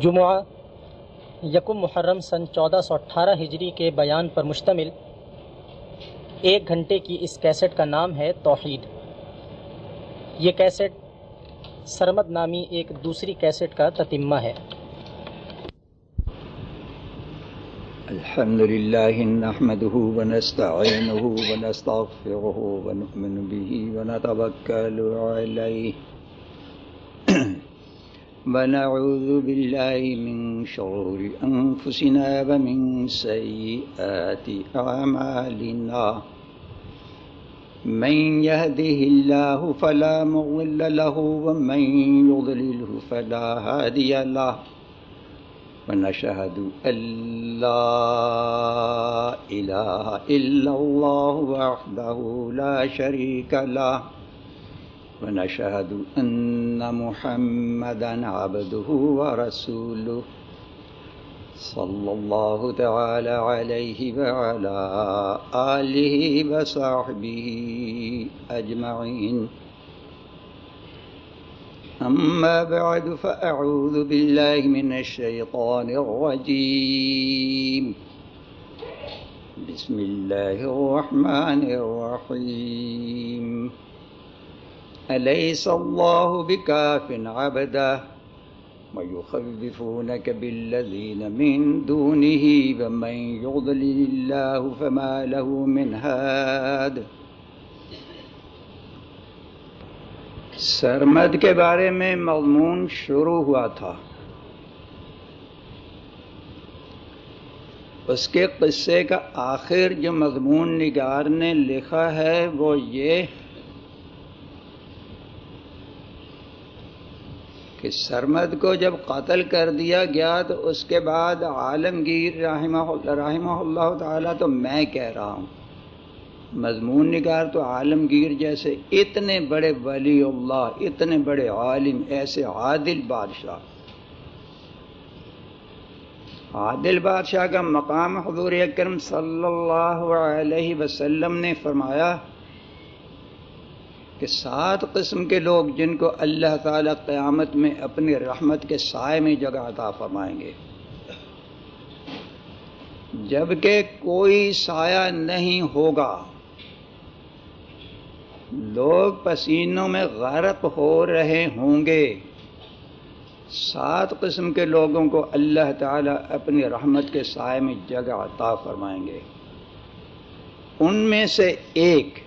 جمعہ یکم محرم سن چودہ سو اٹھارہ ہجری کے بیان پر مشتمل۔ ایک گھنٹے کی اس کیسٹ کا نام ہے توحید۔ یہ کیسٹ سرمد نامی ایک دوسری کیسٹ کا تتمہ ہے۔ الحمد لله نحمده ونستعينه ونستغفره ونؤمن به ونتوكل عليه ونعوذ بالله من شرور أنفسنا ومن سيئات أعمالنا. من يهده الله فلا مضل له ومن يضلله فلا هادي له. ونشهد أن لا إله إلا الله وحده لا شريك له. ونشهد أن محمدا عبده ورسوله صلى الله تعالى عليه وعلى آله وصحبه أجمعين. أما بعد، فأعوذ بالله من الشيطان الرجيم. بسم الله الرحمن الرحيم. أليس الله بكاف عبدا ويخففونك بالذين من دونه ومن يضلل الله فما له من هاد. سرمد کے بارے میں مضمون شروع ہوا تھا۔ اس کے قصے کا آخر جو مضمون نگار نے لکھا ہے وہ یہ کہ سرمد کو جب قتل کر دیا گیا تو اس کے بعد عالمگیر رحمہ رحمہ اللہ تعالیٰ تو میں کہہ رہا ہوں۔ مضمون نگار تو عالمگیر جیسے اتنے بڑے ولی اللہ، اتنے بڑے عالم، ایسے عادل بادشاہ۔ عادل بادشاہ کا مقام حضور اکرم صلی اللہ علیہ وسلم نے فرمایا کہ سات قسم کے لوگ جن کو اللہ تعالی قیامت میں اپنی رحمت کے سائے میں جگہ عطا فرمائیں گے۔ جبکہ کوئی سایہ نہیں ہوگا، لوگ پسینوں میں غرق ہو رہے ہوں گے۔ سات قسم کے لوگوں کو اللہ تعالی اپنی رحمت کے سائے میں جگہ عطا فرمائیں گے۔ ان میں سے ایک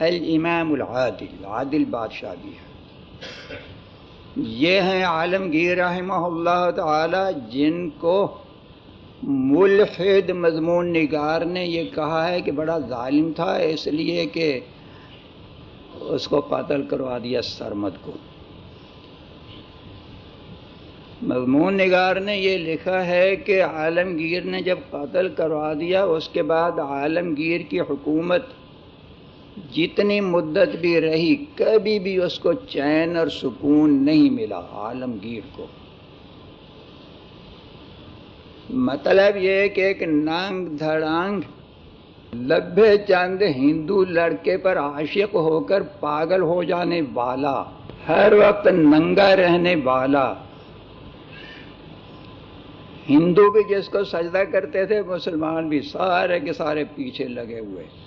الامام العادل، عادل بادشاہ بھی ہے۔ یہ ہیں عالمگیر رحمہ اللہ تعالی جن کو ملحد مضمون نگار نے یہ کہا ہے کہ بڑا ظالم تھا، اس لیے کہ اس کو قتل کروا دیا سرمد کو۔ مضمون نگار نے یہ لکھا ہے کہ عالمگیر نے جب قتل کروا دیا، اس کے بعد عالمگیر کی حکومت جتنی مدت بھی رہی کبھی بھی اس کو چین اور سکون نہیں ملا عالمگیر کو۔ مطلب یہ کہ ایک نانگ دھڑانگ، لبے چند ہندو لڑکے پر عاشق ہو کر پاگل ہو جانے والا، ہر وقت ننگا رہنے والا۔ ہندو بھی جس کو سجدہ کرتے تھے، مسلمان بھی سارے کے سارے پیچھے لگے ہوئے۔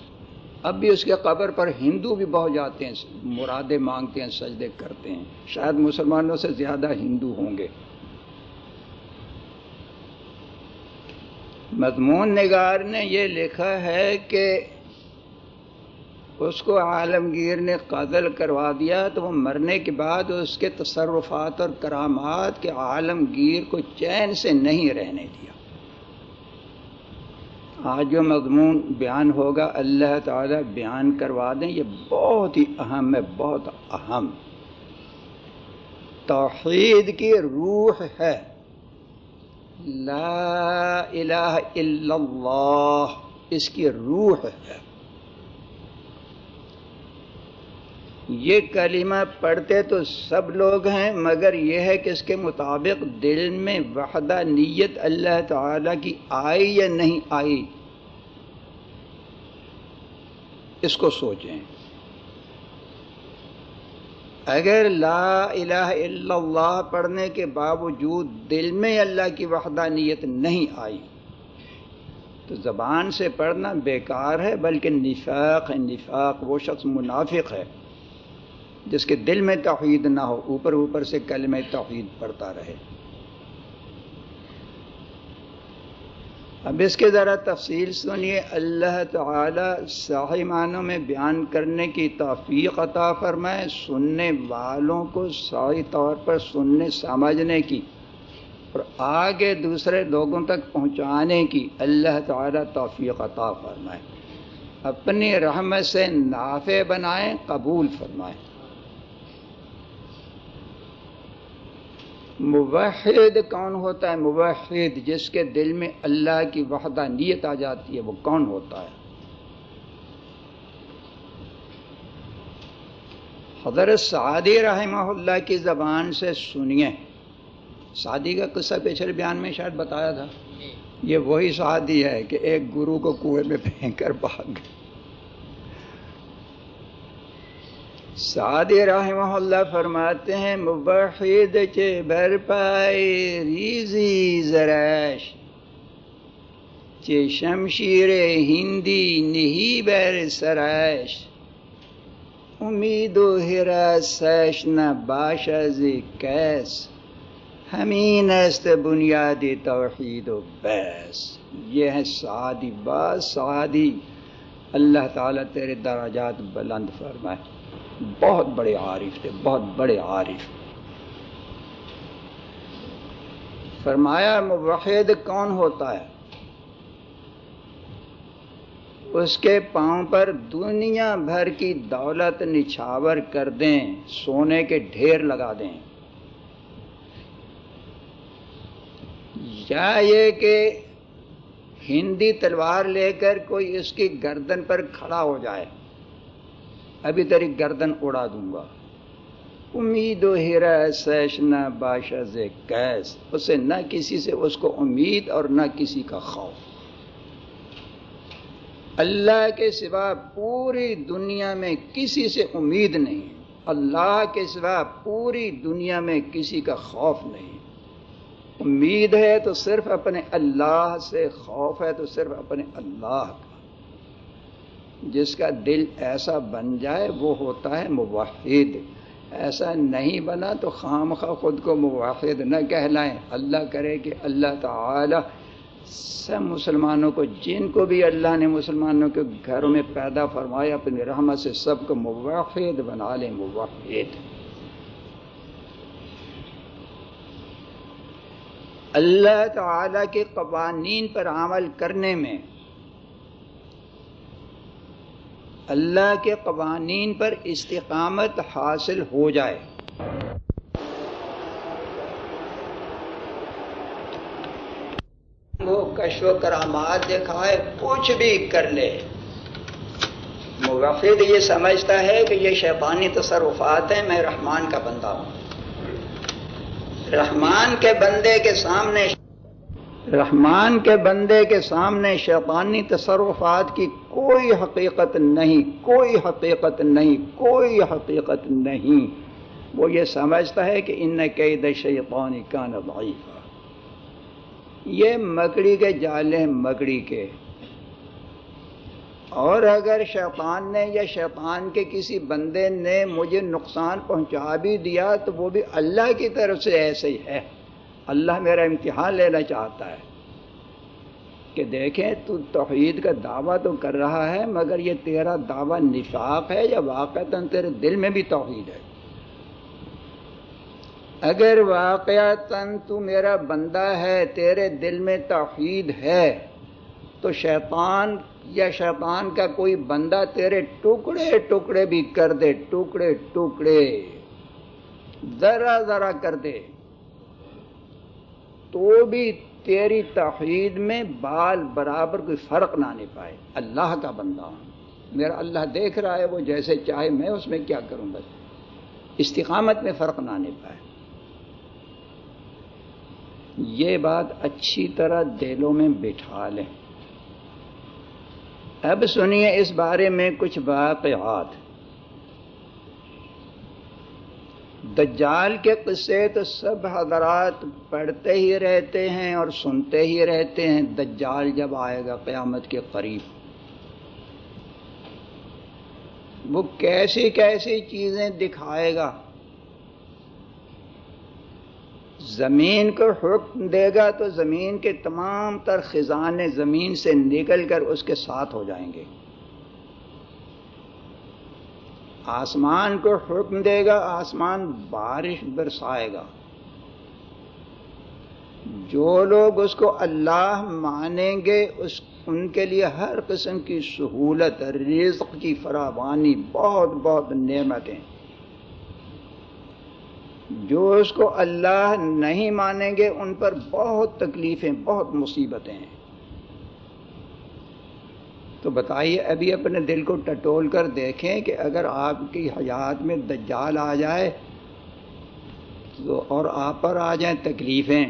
اب بھی اس کے قبر پر ہندو بھی بہت جاتے ہیں، مرادیں مانگتے ہیں، سجدے کرتے ہیں۔ شاید مسلمانوں سے زیادہ ہندو ہوں گے۔ مضمون نگار نے یہ لکھا ہے کہ اس کو عالمگیر نے قتل کروا دیا تو وہ مرنے کے بعد اس کے تصرفات اور کرامات کے عالمگیر کو چین سے نہیں رہنے دیا۔ آج جو مضمون بیان ہوگا، اللہ تعالی بیان کروا دیں، یہ بہت ہی اہم ہے، بہت اہم۔ توحید کی روح ہے۔ لا الہ الا اللہ، اس کی روح ہے۔ یہ کلمہ پڑھتے تو سب لوگ ہیں، مگر یہ ہے کہ اس کے مطابق دل میں وحدہ نیت اللہ تعالی کی آئی یا نہیں آئی، اس کو سوچیں۔ اگر لا الہ الا اللہ پڑھنے کے باوجود دل میں اللہ کی وحدانیت نہیں آئی، تو زبان سے پڑھنا بیکار ہے، بلکہ نفاق نفاق وہ شخص منافق ہے۔ جس کے دل میں توحید نہ ہو، اوپر اوپر سے کلمہ توحید پڑھتا رہے۔ اب اس کے ذرا تفصیل سنیے۔ اللہ تعالی صحیح معنوں میں بیان کرنے کی توفیق عطا فرمائے، سننے والوں کو صحیح طور پر سننے، سمجھنے کی اور آگے دوسرے لوگوں تک پہنچانے کی اللہ تعالی توفیق عطا فرمائے۔ اپنی رحمت سے نافع بنائیں، قبول فرمائیں۔ موحد کون ہوتا ہے؟ موحد جس کے دل میں اللہ کی وحدہ نیت آ جاتی ہے وہ کون ہوتا ہے؟ حضرت سعدی رحمہ اللہ کی زبان سے سنیے۔ سعدی کا قصہ پچھلے بیان میں شاید بتایا تھا۔ یہ وہی سعدی ہے کہ ایک گرو کو کنویں میں پھینک کر بھاگ گئے۔ سعدی رحمہ اللہ فرماتے ہیں مبحید چے بر پائے ریزی زرش چے شمشیر ہندی نہیں بر سرش امید و سش نہ باش از کیس، ہمین است بنیادی توحید و بیس یہ ہے سعادی باس سعادی اللہ تعالیٰ تیرے دراجات بلند فرمائے۔ بہت بڑے عارف تھے، بہت بڑے عارف۔ فرمایا موحد کون ہوتا ہے؟ اس کے پاؤں پر دنیا بھر کی دولت نچھاور کر دیں، سونے کے ڈھیر لگا دیں۔ یا یہ کہ ہندی تلوار لے کر کوئی اس کی گردن پر کھڑا ہو جائے۔ ابھی تیری گردن اڑا دوں گا۔ امید و ہیرا سیش نہ باشز کیس۔ اسے نہ کسی سے، اس کو امید اور نہ کسی کا خوف۔ اللہ کے سوا پوری دنیا میں کسی سے امید نہیں۔ اللہ کے سوا پوری دنیا میں کسی کا خوف نہیں۔ امید ہے تو صرف اپنے اللہ سے، خوف ہے تو صرف اپنے اللہ کا۔ جس کا دل ایسا بن جائے وہ ہوتا ہے موحد۔ ایسا نہیں بنا تو خام خواہ خود کو موحد نہ کہلائیں۔ اللہ کرے کہ اللہ تعالی سب مسلمانوں کو، جن کو بھی اللہ نے مسلمانوں کے گھروں میں پیدا فرمایا، اپنی رحمت سے سب کو موحد بنا لیں، موحد۔ اللہ تعالی کے قوانین پر عمل کرنے میں اللہ کے قوانین پر استقامت حاصل ہو جائے۔ وہ کشو و کرامات دکھائے، کچھ بھی کر لے۔ موفد یہ سمجھتا ہے کہ یہ شیطانی تصرفات ہیں، میں رحمان کا بندہ ہوں۔ رحمان کے بندے کے سامنے رحمان کے بندے کے سامنے شیطانی تصرفات کی کوئی حقیقت نہیں، کوئی حقیقت نہیں، کوئی حقیقت نہیں۔ وہ یہ سمجھتا ہے کہ ان قید شیطانی کا ضعیف یہ مکڑی کے جال ہیں مکڑی کے۔ اور اگر شیطان نے یا شیطان کے کسی بندے نے مجھے نقصان پہنچا بھی دیا تو وہ بھی اللہ کی طرف سے ایسے ہی ہے۔ اللہ میرا امتحان لینا چاہتا ہے۔ کہ دیکھیں، تو توحید کا دعویٰ تو کر رہا ہے، مگر یہ تیرا دعویٰ نفاق ہے یا واقعات تیرے دل میں بھی توحید ہے؟ اگر واقعات تو میرا بندہ ہے، تیرے دل میں توحید ہے، تو شیطان یا شیطان کا کوئی بندہ تیرے ٹکڑے ٹکڑے بھی کر دے، ٹکڑے ٹکڑے۔ ذرا ذرا کر دے۔ تو بھی تیری توحید میں بال برابر کوئی فرق نہ آنے پائے۔ اللہ کا بندہ۔ ہوں میرا اللہ دیکھ رہا ہے، وہ جیسے چاہے میں اس میں کیا کروں بس۔ استقامت میں فرق نہ آنے پائے۔ یہ بات اچھی طرح دلوں میں بٹھا لیں۔ اب سنیے اس بارے میں کچھ واقعات۔ دجال کے قصے تو سب حضرات پڑھتے ہی رہتے ہیں اور سنتے ہی رہتے ہیں۔ دجال جب آئے گا قیامت کے قریب۔ وہ کیسی کیسی چیزیں دکھائے گا۔ زمین کو حکم دے گا تو زمین کے تمام تر خزانے زمین سے نکل کر اس کے ساتھ ہو جائیں گے۔ آسمان کو حکم دے گا، آسمان بارش برسائے گا۔ جو لوگ اس کو اللہ مانیں گے، اس، ان کے لیے ہر قسم کی سہولت، رزق کی فراوانی، بہت بہت نعمتیں۔ جو اس کو اللہ نہیں مانیں گے، ان پر بہت تکلیفیں، بہت مصیبتیں۔ ہیں تو بتائیے، ابھی اپنے دل کو ٹٹول کر دیکھیں کہ اگر آپ کی حیات میں دجال آ جائے تو اور آپ پر آ جائیں تکلیفیں۔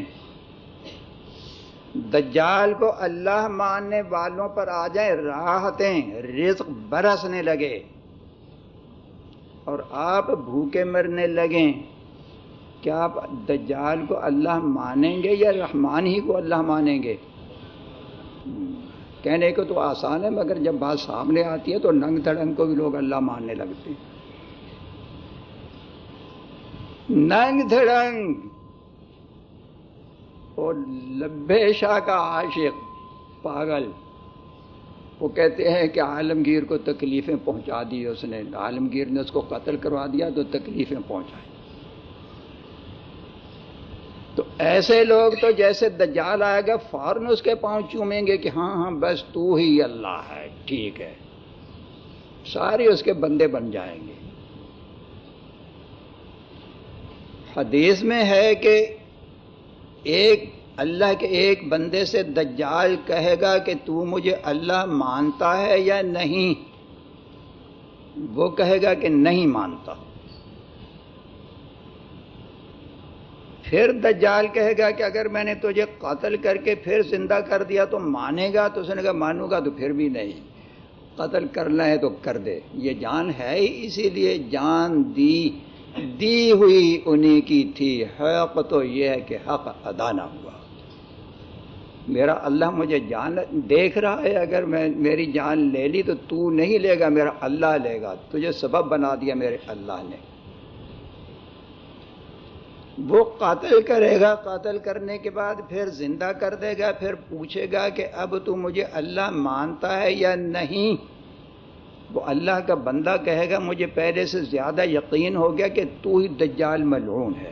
دجال کو اللہ ماننے والوں پر آ جائیں راحتیں، رزق برسنے لگے اور آپ بھوکے مرنے لگیں۔ کیا آپ دجال کو اللہ مانیں گے یا رحمان ہی کو اللہ مانیں گے؟ کہنے کو تو آسان ہے، مگر جب بات سامنے آتی ہے تو ننگ دھڑنگ کو بھی لوگ اللہ ماننے لگتے ہیں۔ ننگ دھڑنگ۔ اور لبے شاہ کا عاشق، پاگل۔ وہ کہتے ہیں کہ عالمگیر کو تکلیفیں پہنچا دی اس نے۔ عالمگیر نے اس کو قتل کروا دیا تو تکلیفیں پہنچائی تو ایسے لوگ تو جیسے دجال آئے گا، فوراً اس کے پاؤں چومیں گے کہ ہاں ہاں بس تو ہی اللہ ہے، ٹھیک ہے۔ سارے اس کے بندے بن جائیں گے۔ حدیث میں ہے کہ ایک اللہ کے ایک بندے سے دجال کہے گا کہ تو مجھے اللہ مانتا ہے یا نہیں؟ وہ کہے گا کہ نہیں مانتا۔ پھر دجال کہے گا کہ اگر میں نے تجھے قتل کر کے پھر زندہ کر دیا تو مانے گا؟ تو اس نے کہا مانوں گا تو پھر بھی نہیں۔ قتل کرنا ہے تو کر دے۔ یہ جان ہے ہی اسی لیے جان دی دی ہوئی انہیں کی تھی۔ حق تو یہ ہے کہ حق ادا نہ ہوا۔ میرا اللہ مجھے جان دیکھ رہا ہے۔ اگر میں میری جان لے لی تو تو نہیں لے گا، میرا اللہ لے گا۔ تجھے سبب بنا دیا میرے اللہ نے۔ وہ قاتل کرے گا، قاتل کرنے کے بعد پھر زندہ کر دے گا، پھر پوچھے گا کہ اب تو مجھے اللہ مانتا ہے یا نہیں؟ وہ اللہ کا بندہ کہے گا، مجھے پہلے سے زیادہ یقین ہو گیا کہ تو ہی دجال ملعون ہے۔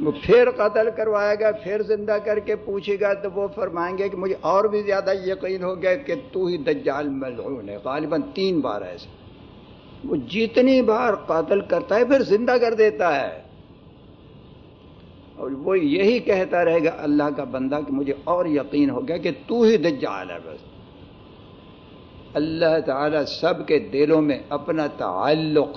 وہ پھر قتل کروائے گا، پھر زندہ کر کے پوچھے گا، تو وہ فرمائیں گے کہ مجھے اور بھی زیادہ یقین ہو گیا کہ تو ہی دجال ملعون ہے۔ غالباً تین بار ایسے۔ وہ جتنی بار قاتل کرتا ہے پھر زندہ کر دیتا ہے۔ اور وہ یہی کہتا رہے گا اللہ کا بندہ کہ مجھے اور یقین ہو گیا کہ تو ہی دجال ہے بس۔ اللہ تعالی سب کے دلوں میں اپنا تعلق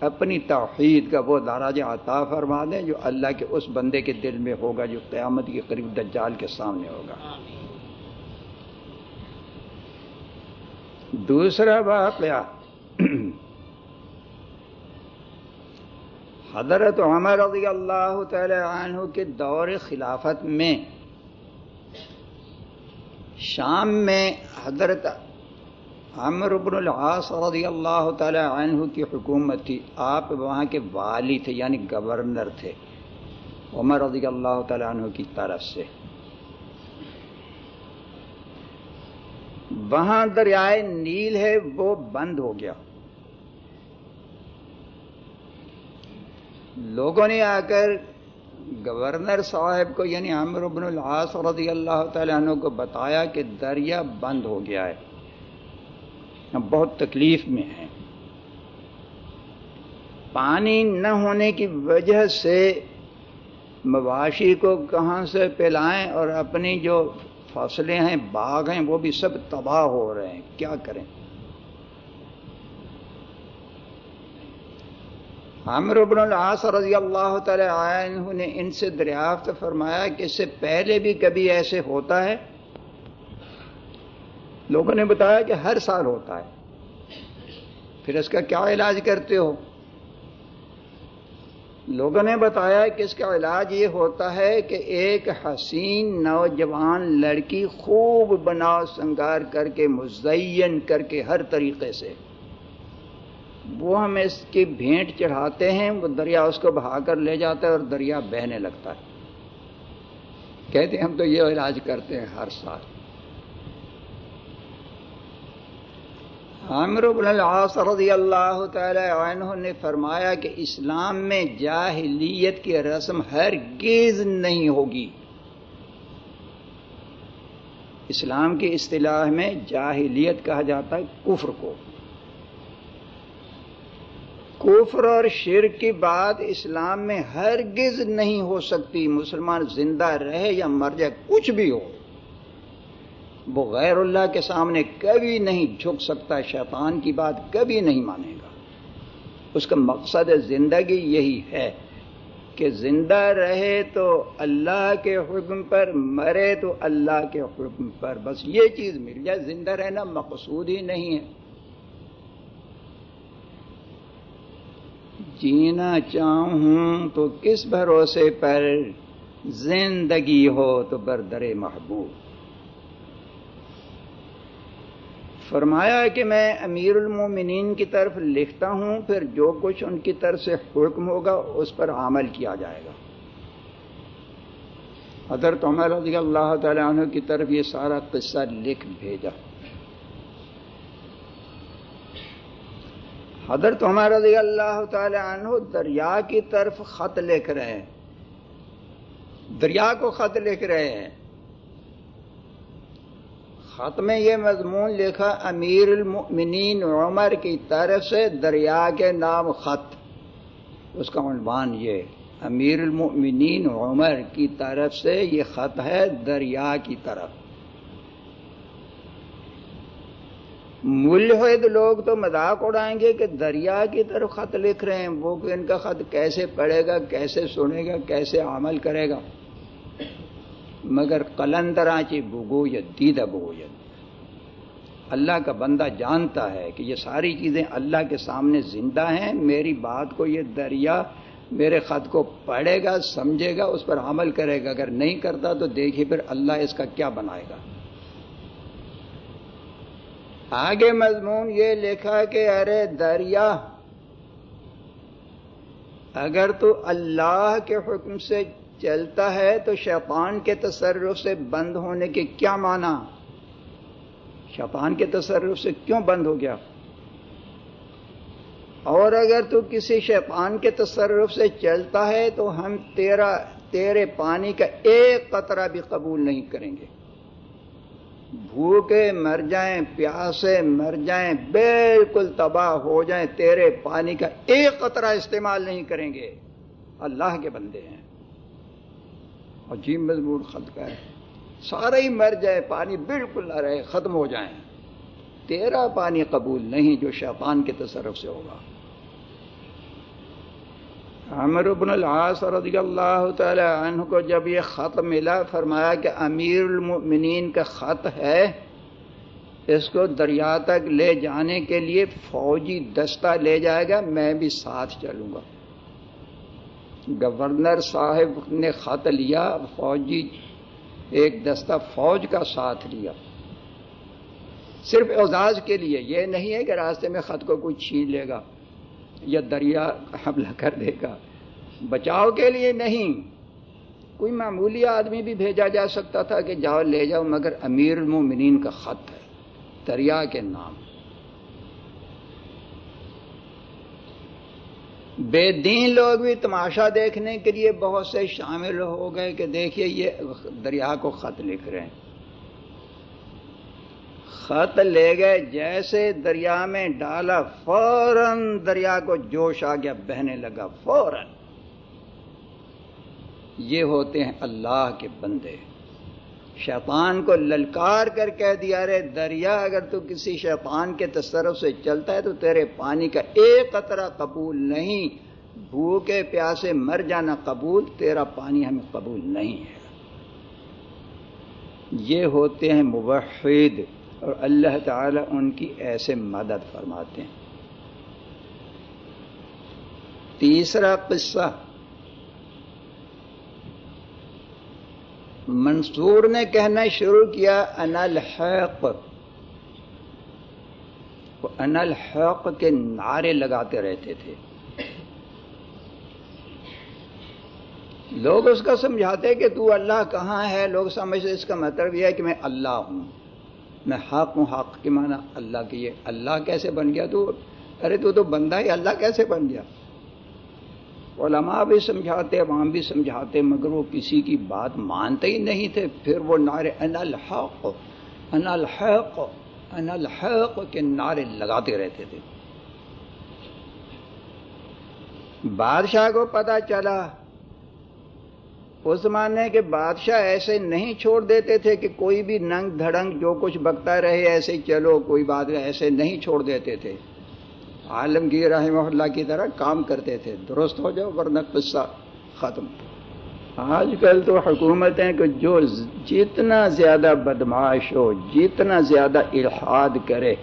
اپنی توحید کا وہ داراج عطا فرما دیں جو اللہ کے اس بندے کے دل میں ہوگا جو قیامت کے قریب دجال کے سامنے ہوگا۔ دوسرا واقعہ حضرت عمر رضی اللہ تعالی عنہ کے دور خلافت میں شام میں حضرت عمر بن العاص رضی اللہ تعالی عنہ کی حکومت تھی۔ آپ وہاں کے والی تھے یعنی گورنر تھے۔ عمر رضی اللہ تعالی عنہ کی طرف سے۔ وہاں دریائے نیل ہے، وہ بند ہو گیا۔ لوگوں نے آ کر گورنر صاحب کو یعنی عمر بن العاص رضی اللہ تعالیٰ عنہ کو بتایا کہ دریا بند ہو گیا ہے۔ ہم بہت تکلیف میں ہیں۔ پانی نہ ہونے کی وجہ سے مواشی کو کہاں سے پلائیں اور اپنی جو فصلیں ہیں باغ ہیں وہ بھی سب تباہ ہو رہے ہیں۔ کیا کریں؟ عامر بن العاص رضی اللہ تعالی عنہ نے ان سے دریافت فرمایا کہ اس سے پہلے بھی کبھی ایسے ہوتا ہے؟ لوگوں نے بتایا کہ ہر سال ہوتا ہے۔ پھر اس کا کیا علاج کرتے ہو؟ لوگوں نے بتایا کہ اس کا علاج یہ ہوتا ہے کہ ایک حسین نوجوان لڑکی خوب بنا سنگار کر کے مزین کر کے ہر طریقے سے وہ ہم اس کی بھینٹ چڑھاتے ہیں، وہ دریا اس کو بہا کر لے جاتا ہے اور دریا بہنے لگتا ہے۔ کہتے ہیں ہم تو یہ علاج کرتے ہیں ہر سال۔ عامر بن العاص رضی اللہ تعالی عنہ نے فرمایا کہ اسلام میں جاہلیت کی رسم ہر گیز نہیں ہوگی۔ اسلام کی اصطلاح میں جاہلیت کہا جاتا ہے کفر کو۔ کفر اور شرک کی بات اسلام میں ہرگز نہیں ہو سکتی۔ مسلمان زندہ رہے یا مر جائے، کچھ بھی ہو، وہ غیر اللہ کے سامنے کبھی نہیں جھک سکتا۔ شیطان کی بات کبھی نہیں مانے گا۔ اس کا مقصد زندگی یہی ہے کہ زندہ رہے تو اللہ کے حکم پر، مرے تو اللہ کے حکم پر۔ بس یہ چیز مل جائے، زندہ رہنا مقصود ہی نہیں ہے۔ جینا چاہوں تو کس بھروسے پر زندگی ہو تو بردر محبوب۔ فرمایا کہ میں امیر المومنین کی طرف لکھتا ہوں، پھر جو کچھ ان کی طرف سے حکم ہوگا، اس پر عمل کیا جائے گا۔ حضرت عمر رضی اللہ تعالی عنہ کی طرف یہ سارا قصہ لکھ بھیجا۔ حضرت عمر رضی اللہ تعالی عنہ دریا کی طرف خط لکھ رہے ہیں۔ دریا کو خط لکھ رہے ہیں۔ خط میں یہ مضمون لکھا، امیر المؤمنین عمر کی طرف سے دریا کے نام خط۔ اس کا عنوان یہ، امیر المؤمنین عمر کی طرف سے یہ خط ہے دریا کی طرف۔ ملحد لوگ تو مذاق اڑائیں گے کہ دریا کی طرف خط لکھ رہے ہیں، وہ کہ ان کا خط کیسے پڑھے گا، کیسے سنے گا، کیسے عمل کرے گا۔ مگر قلندراچی بگو یا دیدہ بگو یا اللہ کا بندہ جانتا ہے کہ یہ ساری چیزیں اللہ کے سامنے زندہ ہیں، میری بات کو یہ دریا میرے خط کو پڑھے گا، سمجھے گا، اس پر عمل کرے گا۔ اگر نہیں کرتا تو دیکھیے پھر اللہ اس کا کیا بنائے گا۔ آگے مضمون یہ لکھا کہ ارے دریا، اگر تو اللہ کے حکم سے چلتا ہے تو شیطان کے تصرف سے بند ہونے کے کیا معنی؟ شیطان کے تصرف سے کیوں بند ہو گیا؟ اور اگر تو کسی شیطان کے تصرف سے چلتا ہے تو ہم تیرا، تیرے پانی کا ایک قطرہ بھی قبول نہیں کریں گے۔ بھوکے مر جائیں، پیاسے مر جائیں، بالکل تباہ ہو جائیں، تیرے پانی کا ایک قطرہ استعمال نہیں کریں گے۔ اللہ کے بندے ہیں۔ عجیب مضبوط خط کا ہے۔ سارا ہی مر جائے پانی بالکل نہ رہے، ختم ہو جائیں۔ تیرا پانی قبول نہیں جو شیطان کے تصرف سے ہوگا۔ عمر بن العاص رضی اللہ تعالی عنہ کو جب یہ خط ملا، فرمایا کہ امیر المؤمنین کا خط ہے، اس کو دریا تک لے جانے کے لیے فوجی دستہ لے جائے گا، میں بھی ساتھ چلوں گا۔ گورنر صاحب نے خط لیا، فوجی ایک دستہ فوج کا ساتھ لیا۔ صرف اعزاز کے لیے، یہ نہیں ہے کہ راستے میں خط کو کوئی چھین لے گا۔ یا دریا حملہ کر دے گا بچاؤ کے لیے نہیں۔ کوئی معمولی آدمی بھی بھیجا جا سکتا تھا کہ جاؤ لے جاؤ، مگر امیر المومنین کا خط ہے۔ دریا کے نام۔ بے دین لوگ بھی تماشا دیکھنے کے لیے بہت سے شامل ہو گئے کہ دیکھیے یہ دریا کو خط لکھ رہے ہیں۔ خط لے گئے، جیسے دریا میں ڈالا، فوراً دریا کو جوش آ گیا، بہنے لگا، فوراً۔ یہ ہوتے ہیں اللہ کے بندے۔ شیطان کو للکار کر کہہ دیا رے دریا، اگر تو کسی شیطان کے تصرف سے چلتا ہے تو تیرے پانی کا ایک قطرہ قبول نہیں۔ بھوکے پیاسے مر جانا قبول، تیرا پانی ہمیں قبول نہیں ہے۔ یہ ہوتے ہیں مبحد اور اللہ تعالیٰ ان کی ایسے مدد فرماتے ہیں۔ تیسرا قصہ، منصور نے کہنا شروع کیا ان الحق۔ وہ الحق کے نعرے لگاتے رہتے تھے۔ لوگ اس کا سمجھاتے کہ تو اللہ کہاں ہے؟ لوگ سمجھتے اس کا مطلب یہ ہے کہ میں اللہ ہوں۔ میں حق ہوں، حق کے معنی اللہ کی یہ اللہ کیسے بن گیا تو؟ ارے تو تو بندہ ہی اللہ کیسے بن گیا؟ علماء بھی سمجھاتے عوام بھی سمجھاتے مگر وہ کسی کی بات مانتے ہی نہیں تھے۔ پھر وہ نعرے ان الحق ان الحق ان الحق کے نعرے لگاتے رہتے تھے۔ بادشاہ کو پتا چلا اس زمانے کے بادشاہ ایسے نہیں چھوڑ دیتے تھے کہ کوئی بھی ننگ دھڑنگ جو کچھ بکتا رہے ایسے ہی چلو، کوئی بات ایسے نہیں چھوڑ دیتے تھے۔ عالمگیر رحمہ اللہ کی طرح کام کرتے تھے۔ درست ہو جاؤ، ورنہ قصہ ختم۔ آج کل تو حکومتیں کہ جو جتنا زیادہ بدماش ہو، جتنا زیادہ الحاد کرے،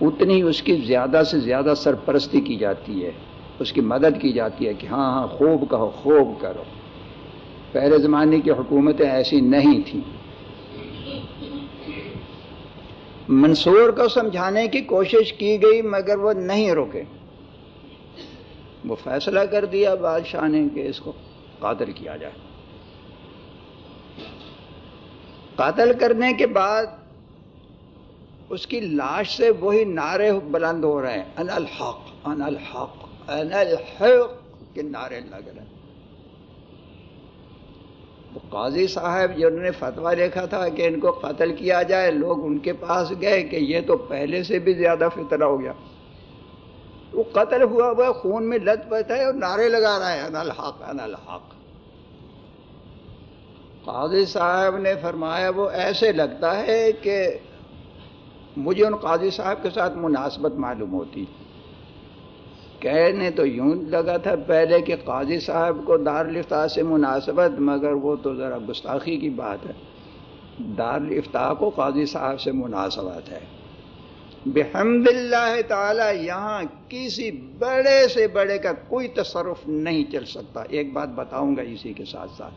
اتنی اس کی زیادہ سے زیادہ سرپرستی کی جاتی ہے۔ اس کی مدد کی جاتی ہے کہ ہاں ہاں خوب کہو، خوب کرو۔ پہلے زمانے کی حکومتیں ایسی نہیں تھیں۔ منصور کو سمجھانے کی کوشش کی گئی، مگر وہ نہیں روکے وہ فیصلہ کر دیا بادشاہ نے کہ اس کو قاتل کیا جائے۔ قاتل کرنے کے بعد اس کی لاش سے وہی نعرے بلند ہو رہے ہیں۔ ان الحق ان الحق ان الحق کے نعرے لگ رہے ہیں۔ قاضی صاحب جنہوں نے فتوا لکھا تھا کہ ان کو قتل کیا جائے، لوگ ان کے پاس گئے کہ یہ تو پہلے سے بھی زیادہ فطرہ ہو گیا۔ وہ قتل ہوا ہوا خون میں لت پت ہے اور نعرے لگا رہا ہے ان الحق ان الحق۔ قاضی صاحب نے فرمایا، وہ ایسے لگتا ہے کہ مجھے ان قاضی صاحب کے ساتھ مناسبت معلوم ہوتی۔ کہنے تو یوں لگا تھا پہلے کہ قاضی صاحب کو دارالفتا سے مناسبت، مگر وہ تو ذرا گستاخی کی بات ہے۔ دارالفتا کو قاضی صاحب سے مناسبت ہے۔ بحمد اللہ تعالی، یہاں کسی بڑے سے بڑے کا کوئی تصرف نہیں چل سکتا۔ ایک بات بتاؤں گا اسی کے ساتھ ساتھ۔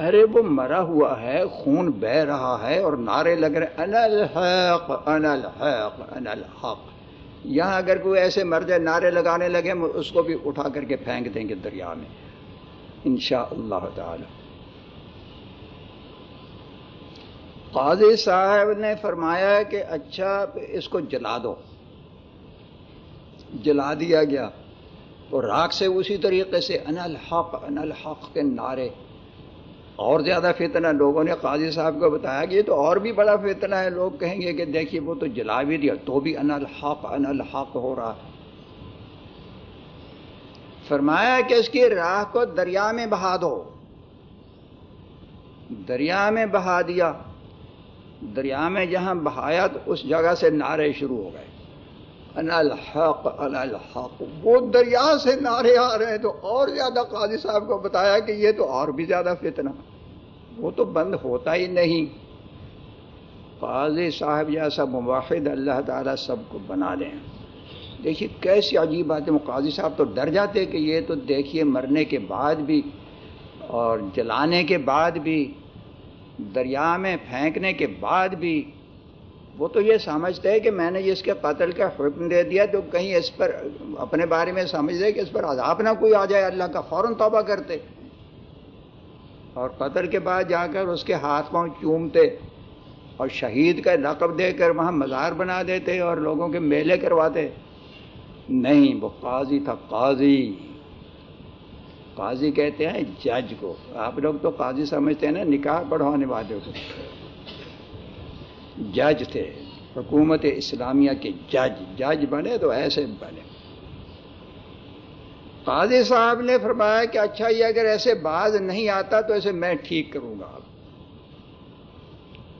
ارے، وہ مرا ہوا ہے، خون بہ رہا ہے اور نعرے لگ رہے ان الحق ان الحق ان الحق۔ یہاں اگر کوئی ایسے مر جائے نعرے لگانے لگے اس کو بھی اٹھا کر کے پھینک دیں گے دریا میں۔ انشاء اللہ تعالی۔ قاضی صاحب نے فرمایا کہ اچھا اس کو جلا دو۔ جلا دیا گیا۔ تو راک سے اسی طریقے سے ان الحق ان الحق کے نعرے اور زیادہ فتنہ لوگوں نے قاضی صاحب کو بتایا کہ یہ تو اور بھی بڑا فتنہ ہے۔ لوگ کہیں گے کہ دیکھیے وہ تو جلا بھی دیا۔ تو بھی ان الحق ان الحق ہو رہا۔ فرمایا کہ اس کی راہ کو دریا میں بہا دو۔ دریا میں بہا دیا۔ دریا میں جہاں بہایا تو اس جگہ سے نعرے شروع ہو گئے۔ ان الحق ان الحق۔ وہ دریا سے نعرے آ رہے ہیں تو اور زیادہ قاضی صاحب کو بتایا کہ یہ تو اور بھی زیادہ فتنہ۔ وہ تو بند ہوتا ہی نہیں۔ قاضی صاحب جیسا مواحد اللہ تعالیٰ سب کو بنا لیں۔ دیکھیے کیسی عجیب بات ہے۔ وہ قاضی صاحب تو ڈر جاتے کہ یہ تو دیکھیے مرنے کے بعد بھی اور جلانے کے بعد بھی، دریا میں پھینکنے کے بعد بھی وہ تو یہ سمجھتے ہیں کہ میں نے جس کے قتل کا حکم دے دیا تو کہیں اس پر اپنے بارے میں سمجھ دے کہ اس پر عذاب نہ کوئی آ جائے، اللہ کا فوراً توبہ کرتے۔ اور قتل کے بعد جا کر اس کے ہاتھ پاؤں چومتے اور شہید کا لقب دے کر وہاں مزار بنا دیتے اور لوگوں کے میلے کرواتے۔ نہیں، وہ قاضی تھا، قاضی۔ قاضی کہتے ہیں جج کو۔ آپ لوگ تو قاضی سمجھتے ہیں نا، نکاح پڑھوانے والے کو۔ جج تھے، حکومت اسلامیہ کے جج جج بنے تو ایسے بنے۔ قاضی صاحب نے فرمایا کہ اچھا یہ اگر ایسے باز نہیں آتا تو ایسے میں ٹھیک کروں گا۔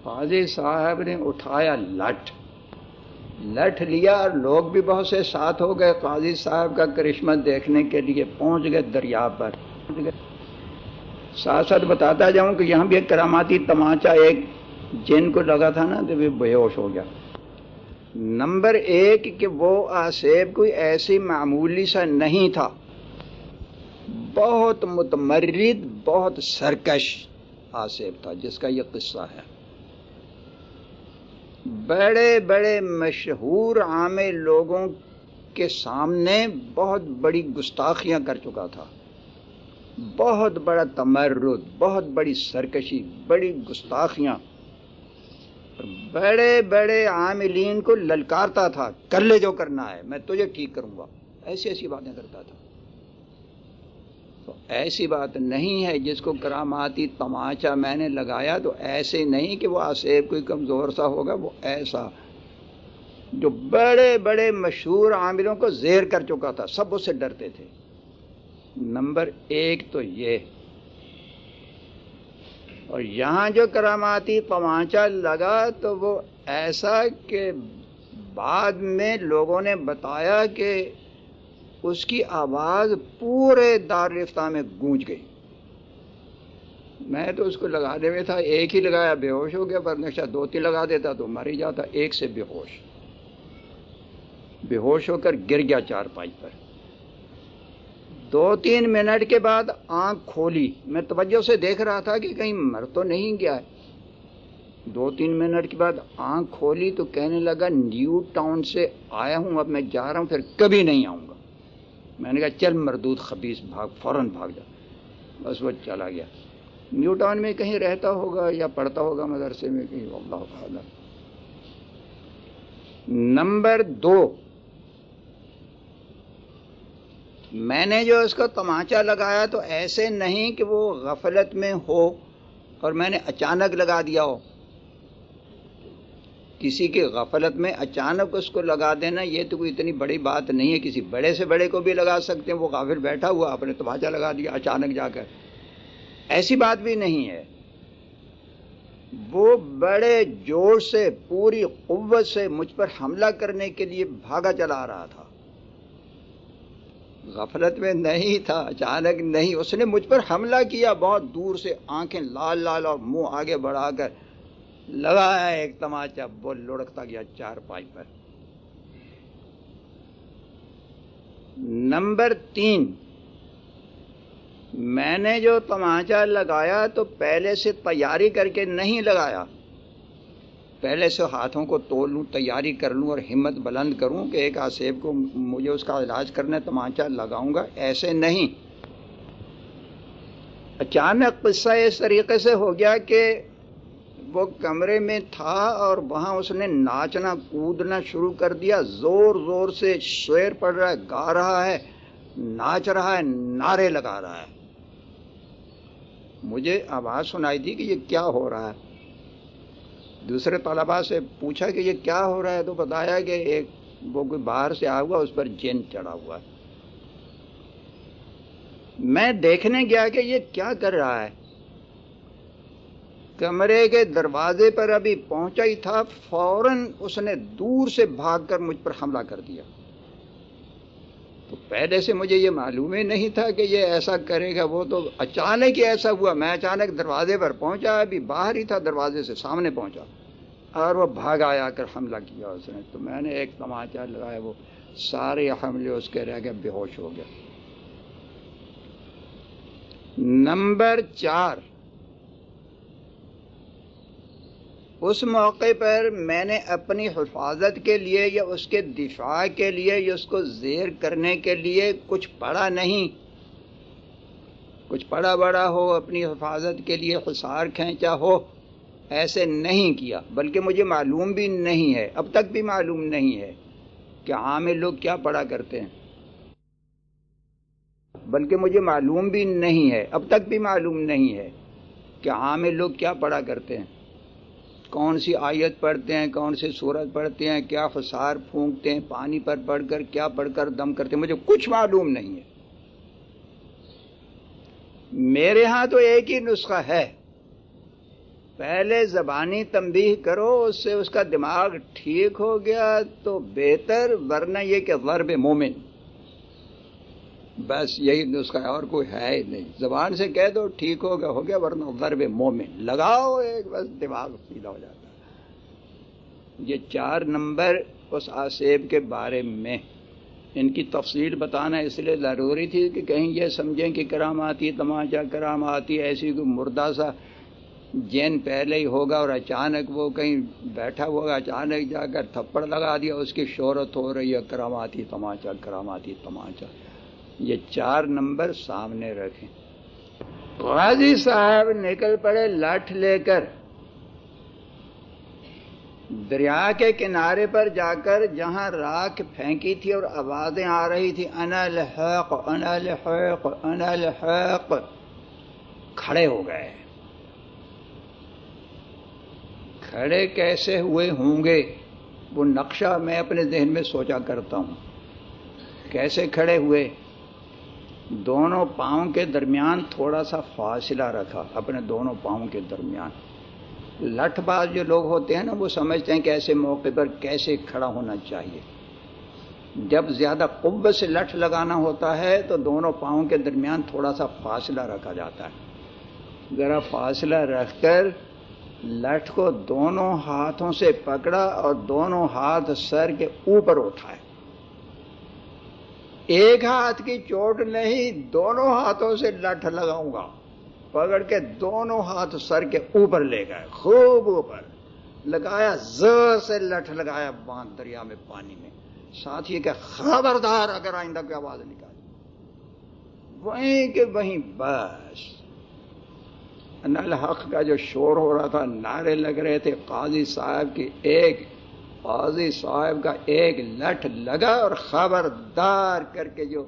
قاضی صاحب نے اٹھایا لٹ۔ لٹ لیا اور لوگ بھی بہت سے ساتھ ہو گئے۔ قاضی صاحب کا کرشمہ دیکھنے کے لیے پہنچ گئے دریا پر۔ ساتھ ساتھ بتاتا جاؤں کہ یہاں بھی ایک کراماتی تماچا، ایک جن کو لگا تھا نا تو وہ بے ہوش ہو گیا۔ نمبر ایک کہ وہ آسیب کوئی ایسی معمولی سا نہیں تھا۔ بہت متمرد، بہت سرکش آصف تھا، جس کا یہ قصہ ہے۔ بڑے بڑے مشہور عام لوگوں کے سامنے بہت بڑی گستاخیاں کر چکا تھا۔ بہت بڑا تمرد، بہت بڑی سرکشی، بڑی گستاخیاں۔ بڑے بڑے عاملین کو للکارتا تھا، کر لے جو کرنا ہے، میں تجھے ٹھیک کروں گا؟ ایسی ایسی باتیں کرتا تھا۔ تو ایسی بات نہیں ہے جس کو کراماتی تماچا میں نے لگایا، تو ایسے نہیں کہ وہ آسیب کوئی کمزور سا ہوگا، وہ ایسا جو بڑے بڑے مشہور عاملوں کو زیر کر چکا تھا، سب اس سے ڈرتے تھے۔ نمبر ایک تو یہ اور یہاں جو کراماتی پمانچا لگا تو وہ ایسا کہ بعد میں لوگوں نے بتایا کہ اس کی آواز پورے دار رفتہ میں گونج گئی۔ میں تو اس کو لگا دے تھا، ایک ہی لگایا، بے ہوش ہو گیا، پر نقشہ دو تین لگا دیتا تو مر ہی جاتا، ایک سے بے ہوش۔ بے ہوش ہو کر گر گیا چار پائی پر۔ دو تین منٹ کے بعد آنکھ کھولی۔ میں توجہ سے دیکھ رہا تھا کہ کہیں مر تو نہیں گیا۔ ہے دو تین منٹ کے بعد آنکھ کھولی تو کہنے لگا، نیو ٹاؤن سے آیا ہوں، اب میں جا رہا ہوں، پھر کبھی نہیں آؤں گا۔ میں نے کہا، چل مردود خبیص بھاگ، فوراً بھاگ جا۔ بس وہ چلا گیا۔ نیو ٹاؤن میں کہیں رہتا ہوگا یا پڑھتا ہوگا مدرسے میں، کہیں، اللہ نمبر دو۔ میں نے جو اس کو تماچا لگایا تو ایسے نہیں کہ وہ غفلت میں ہو اور میں نے اچانک لگا دیا ہو۔ کسی کی غفلت میں اچانک اس کو لگا دینا یہ تو کوئی اتنی بڑی بات نہیں ہے۔ کسی بڑے سے بڑے کو بھی لگا سکتے ہیں۔ وہ غافل بیٹھا ہوا اپنے تماچا لگا دیا اچانک جا کر۔ ایسی بات بھی نہیں ہے۔ وہ بڑے جوش سے، پوری قوت سے مجھ پر حملہ کرنے کے لیے بھاگا چلا رہا تھا۔ غفلت میں نہیں تھا، اچانک نہیں۔ اس نے مجھ پر حملہ کیا، بہت دور سے آنکھیں لال لال اور منہ آگے بڑھا کر لگایا ایک تماچا وہ لڑکتا گیا چار پائی پر۔ نمبر تین، میں نے جو تماچا لگایا تو پہلے سے تیاری کر کے نہیں لگایا۔ پہلے سے ہاتھوں کو توڑ لوں، تیاری کر لوں اور ہمت بلند کروں کہ ایک آسیب کو مجھے اس کا علاج کرنا تماچا لگاؤں گا۔ ایسے نہیں۔ اچانک قصہ اس طریقے سے ہو گیا کہ وہ کمرے میں تھا اور وہاں اس نے ناچنا، کودنا شروع کر دیا۔ زور زور سے شعر پڑ رہا ہے، گا رہا ہے، ناچ رہا ہے، نعرے لگا رہا ہے۔ مجھے آواز سنائی تھی کہ یہ کیا ہو رہا ہے۔ دوسرے طلبا سے پوچھا کہ یہ کیا ہو رہا ہے؟ تو بتایا کہ ایک وہ کوئی باہر سے آ ہوا، اس پر جن چڑھا ہوا ہے۔ میں دیکھنے گیا کہ یہ کیا کر رہا ہے۔ کمرے کے دروازے پر ابھی پہنچا ہی تھا، فوراً اس نے دور سے بھاگ کر مجھ پر حملہ کر دیا۔ تو پہلے سے مجھے یہ معلوم ہی نہیں تھا کہ یہ ایسا کرے گا، وہ تو اچانک ہی ایسا ہوا۔ میں اچانک دروازے پر پہنچا، ابھی باہر ہی تھا، دروازے سے سامنے پہنچا۔ اور وہ بھاگ آیا کر حملہ کیا اس نے۔ تو میں نے ایک تماچا لگایا، وہ سارے حملے اس کے رہ گئے، بے ہوش ہو گیا۔ نمبر چار۔ اس موقع پر میں نے اپنی حفاظت کے لیے یا اس کے دفاع کے لیے یا اس کو زیر کرنے کے لیے کچھ پڑھا نہیں۔ کچھ پڑا بڑا ہو، اپنی حفاظت کے لیے خسار کھینچا ہو، ایسے نہیں کیا۔ بلکہ مجھے معلوم بھی نہیں ہے، اب تک بھی معلوم نہیں ہے کہ عام لوگ کیا پڑھا کرتے ہیں۔ بلکہ مجھے معلوم بھی نہیں ہے، اب تک بھی معلوم نہیں ہے کہ عام لوگ کیا پڑھا کرتے ہیں۔ کون سی آیت پڑھتے ہیں، کون سی صورت پڑھتے ہیں، کیا فسار پھونکتے ہیں، پانی پر پڑھ کر کیا پڑھ کر دم کرتے ہیں؟ مجھے کچھ معلوم نہیں ہے۔ میرے ہاں تو ایک ہی نسخہ ہے۔ پہلے زبانی تنبیہ کرو، اس سے اس کا دماغ ٹھیک ہو گیا تو بہتر، ورنہ یہ کہ غرب مومن۔ بس یہی نسخہ اور کوئی ہے ہی نہیں۔ زبان سے کہہ دو ٹھیک ہو گیا ہو گیا، ورنہ ضرب مومن۔ لگاؤ ایک، بس دماغ سیدھا ہو جاتا یہ چار نمبر اس آسیب کے بارے میں۔ ان کی تفصیل بتانا اس لیے ضروری تھی کہ کہیں یہ سمجھیں کہ کرام آتی تماچا کرام آتی، ایسی کوئی مردہ سا جین پہلے ہی ہوگا اور اچانک وہ کہیں بیٹھا ہوگا، اچانک جا کر تھپڑ لگا دیا، اس کی شہرت ہو رہی ہے کراماتی تماچا کراماتی تماچا یہ چار نمبر سامنے رکھیں۔ غازی صاحب نکل پڑے لٹھ لے کر۔ دریا کے کنارے پر جا کر جہاں راکھ پھینکی تھی اور آوازیں آ رہی تھی، انا الحق انا الحق انا الحق کھڑے ہو گئے۔ کھڑے کیسے ہوئے ہوں گے؟ وہ نقشہ میں اپنے ذہن میں سوچا کرتا ہوں۔ کیسے کھڑے ہوئے؟ دونوں پاؤں کے درمیان تھوڑا سا فاصلہ رکھا، اپنے دونوں پاؤں کے درمیان۔ لٹھ باز جو لوگ ہوتے ہیں نا، وہ سمجھتے ہیں کہ ایسے موقع پر کیسے کھڑا ہونا چاہیے۔ جب زیادہ قب سے لٹھ لگانا ہوتا ہے تو دونوں پاؤں کے درمیان تھوڑا سا فاصلہ رکھا جاتا ہے۔ ذرا فاصلہ رکھ کر لٹھ کو دونوں ہاتھوں سے پکڑا اور دونوں ہاتھ سر کے اوپر اٹھائے۔ ایک ہاتھ کی چوٹ نہیں، دونوں ہاتھوں سے لٹھ لگاؤں گا۔ پکڑ کے دونوں ہاتھ سر کے اوپر لے گئے، خوب اوپر۔ لگایا زر سے لٹھ لگایا باندھ دریا میں، پانی میں۔ ساتھ ہی کہ خبردار اگر آئندہ کی آواز نکالی وہیں کہ وہیں بس۔ الحق کا جو شور ہو رہا تھا، نعرے لگ رہے تھے، قاضی صاحب کی ایک قاضی صاحب کا ایک لٹھ لگا اور خبردار کر کے جو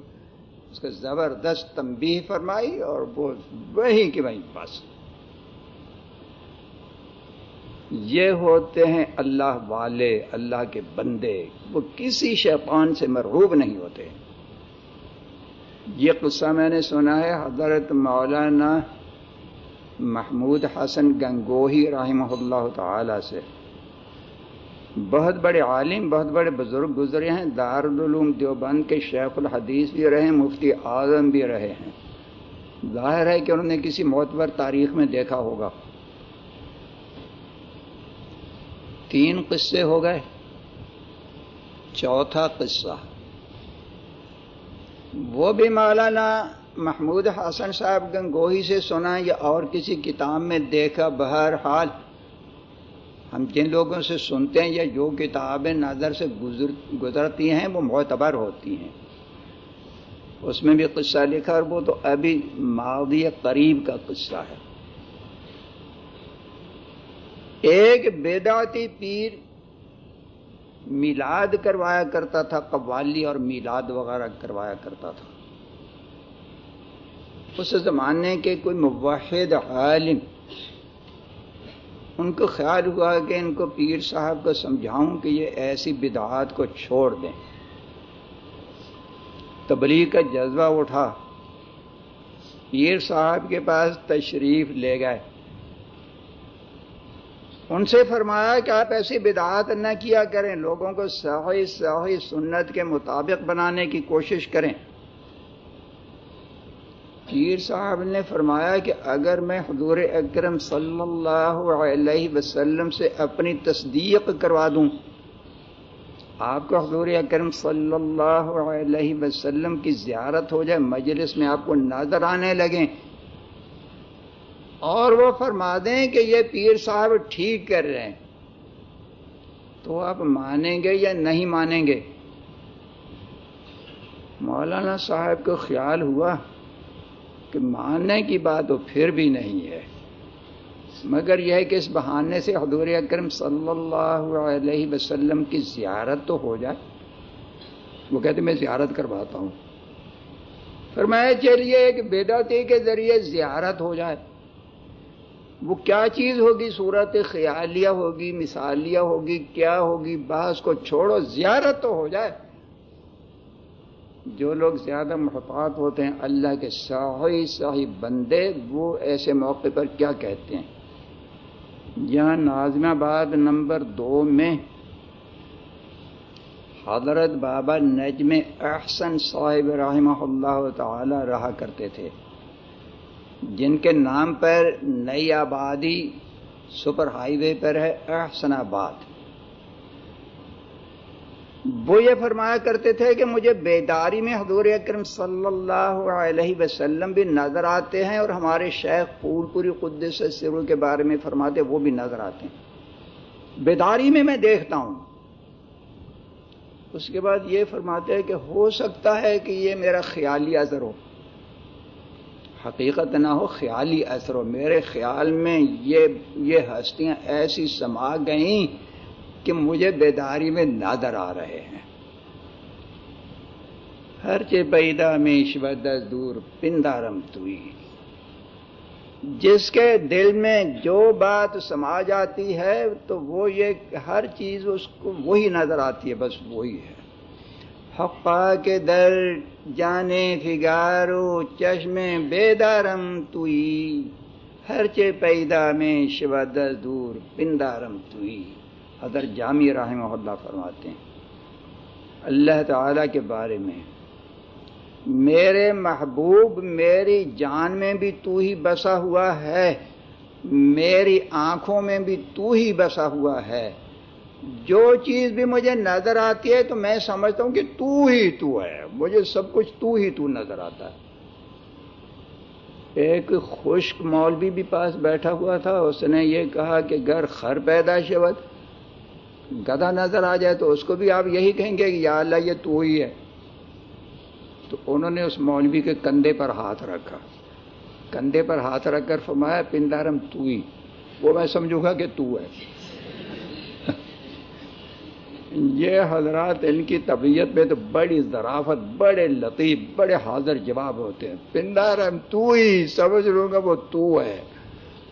اس کو زبردست تنبیہ فرمائی اور وہ وہی کہ وہیں بس یہ ہوتے ہیں اللہ والے، اللہ کے بندے، وہ کسی شیطان سے مرغوب نہیں ہوتے۔ یہ قصہ میں نے سنا ہے، حضرت مولانا محمود حسن گنگوہی رحمہ اللہ تعالی سے۔ بہت بڑے عالم، بہت بڑے بزرگ گزرے ہیں دارالعلوم دیوبند کے شیخ الحدیث بھی رہے مفتی اعظم بھی رہے ہیں۔ ظاہر ہے کہ انہوں نے کسی معتبر تاریخ میں دیکھا ہوگا۔ تین قصے ہو گئے۔ چوتھا قصہ۔ وہ بھی مولانا محمود حسن صاحب گنگوہی سے سنا یا اور کسی کتاب میں دیکھا بہر حال ہم جن لوگوں سے سنتے ہیں یا جو کتابیں نظر سے گزر گزرتی ہیں، وہ معتبر ہوتی ہیں۔ اس میں بھی قصہ لکھا اور وہ تو ابھی ماضی قریب کا قصہ ہے۔ ایک بیداتی پیر میلاد کروایا کرتا تھا، قوالی اور میلاد وغیرہ کروایا کرتا تھا۔ اس زمانے کے کوئی موحد عالم ان کو خیال ہوا کہ ان کو پیر صاحب کو سمجھاؤں کہ یہ ایسی بدعات کو چھوڑ دیں۔ تبلیغ کا جذبہ اٹھا۔ پیر صاحب کے پاس تشریف لے گئے۔ ان سے فرمایا کہ آپ ایسی بدعات نہ کیا کریں، لوگوں کو صحیح صحیح سنت کے مطابق بنانے کی کوشش کریں۔ پیر صاحب نے فرمایا کہ اگر میں حضور اکرم صلی اللہ علیہ وسلم سے اپنی تصدیق کروا دوں، آپ کو حضور اکرم صلی اللہ علیہ وسلم کی زیارت ہو جائے، مجلس میں آپ کو نظر آنے لگیں۔ اور وہ فرما دیں کہ یہ پیر صاحب ٹھیک کر رہے ہیں۔ تو آپ مانیں گے یا نہیں مانیں گے؟ مولانا صاحب کو خیال ہوا۔ کہ ماننے کی بات تو پھر بھی نہیں ہے۔ مگر یہ ہے کہ اس بہانے سے حضور اکرم صلی اللہ علیہ وسلم کی زیارت تو ہو جائے۔ وہ کہتے میں زیارت کرواتا ہوں۔ پھر میں چلیے، ایک بیداتی کے ذریعے زیارت ہو جائے۔ وہ کیا چیز ہوگی؟ صورت خیالیہ ہوگی، مثالیہ ہوگی، کیا ہوگی؟ بعض کو چھوڑو، زیارت تو ہو جائے۔ جو لوگ زیادہ محتاط ہوتے ہیں، اللہ کے صحیح صحیح بندے وہ ایسے موقع پر کیا کہتے ہیں؟ یہاں نازم آباد نمبر دو میں حضرت بابا نجم احسن صاحب رحمہ اللہ تعالی رہا کرتے تھے، جن کے نام پر نئی آبادی سپر ہائی وے پر ہے، احسن آباد۔ وہ یہ فرمایا کرتے تھے کہ مجھے بیداری میں حضور اکرم صلی اللہ علیہ وسلم بھی نظر آتے ہیں اور ہمارے شیخ پور پوری قدس سرو کے بارے میں فرماتے وہ بھی نظر آتے ہیں۔ بیداری میں میں دیکھتا ہوں۔ اس کے بعد یہ فرماتے ہیں کہ ہو سکتا ہے کہ یہ میرا خیالی اثر ہو۔ حقیقت نہ ہو، خیالی اثر ہو۔ میرے خیال میں یہ یہ ہستیاں ایسی سما گئیں کہ مجھے بیداری میں نادر آ رہے ہیں۔ ہر چے پیدا میں شبد دور پندارم توئی۔ جس کے دل میں جو بات سما جاتی ہے تو وہ یہ ہر چیز اس کو وہی نظر آتی ہے، بس وہی ہے۔ حقا کے در جانے فگارو چشم بیدارم توئی۔ ہر چے پیدا میں شبد دور پندارم توئی۔ حضر جامع رحمہ اللہ فرماتے ہیں، اللہ تعالی کے بارے میں، میرے محبوب میری جان میں بھی تو ہی بسا ہوا ہے، میری آنکھوں میں بھی تو ہی بسا ہوا ہے۔ جو چیز بھی مجھے نظر آتی ہے تو میں سمجھتا ہوں کہ تو ہی تو ہے، مجھے سب کچھ تو ہی تو نظر آتا ہے۔ ایک خشک مولوی بھی پاس بیٹھا ہوا تھا، اس نے یہ کہا کہ گھر خر پیدا شوت گدا نظر آ جائے تو اس کو بھی آپ یہی کہیں گے کہ یا اللہ یہ تو ہی ہے۔ تو انہوں نے اس مولوی کے کندھے پر ہاتھ رکھا۔ کندھے پر ہاتھ رکھ کر فرمایا، پندارم تو ہی۔ وہ میں سمجھوں گا کہ تو ہے۔ یہ حضرات ان کی طبیعت میں تو بڑی ذرافت بڑے لطیف، بڑے حاضر جواب ہوتے ہیں۔ پندارم تو ہی، سمجھ لوں گا وہ تو ہے۔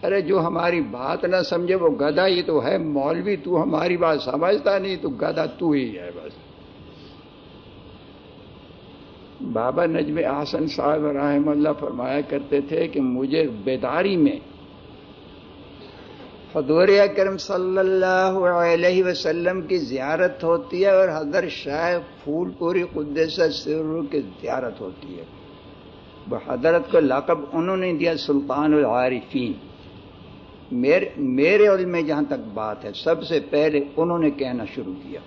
ارے جو ہماری بات نہ سمجھے، وہ گدا ہی تو ہے، مولوی، تو ہماری بات سمجھتا نہیں، تو گدا تو ہی ہے بس۔ بابا نجم آسن صاحب رحم اللہ فرمایا کرتے تھے کہ مجھے بیداری میں حضور اکرم صلی اللہ علیہ وسلم کی زیارت ہوتی ہے اور حضر شاہ پھول پوری قدس سر کی زیارت ہوتی ہے۔ وہ حضرت کو لقب انہوں نے دیا سلطان العارفین۔ میرے علم میں جہاں تک بات ہے، سب سے پہلے انہوں نے کہنا شروع کیا۔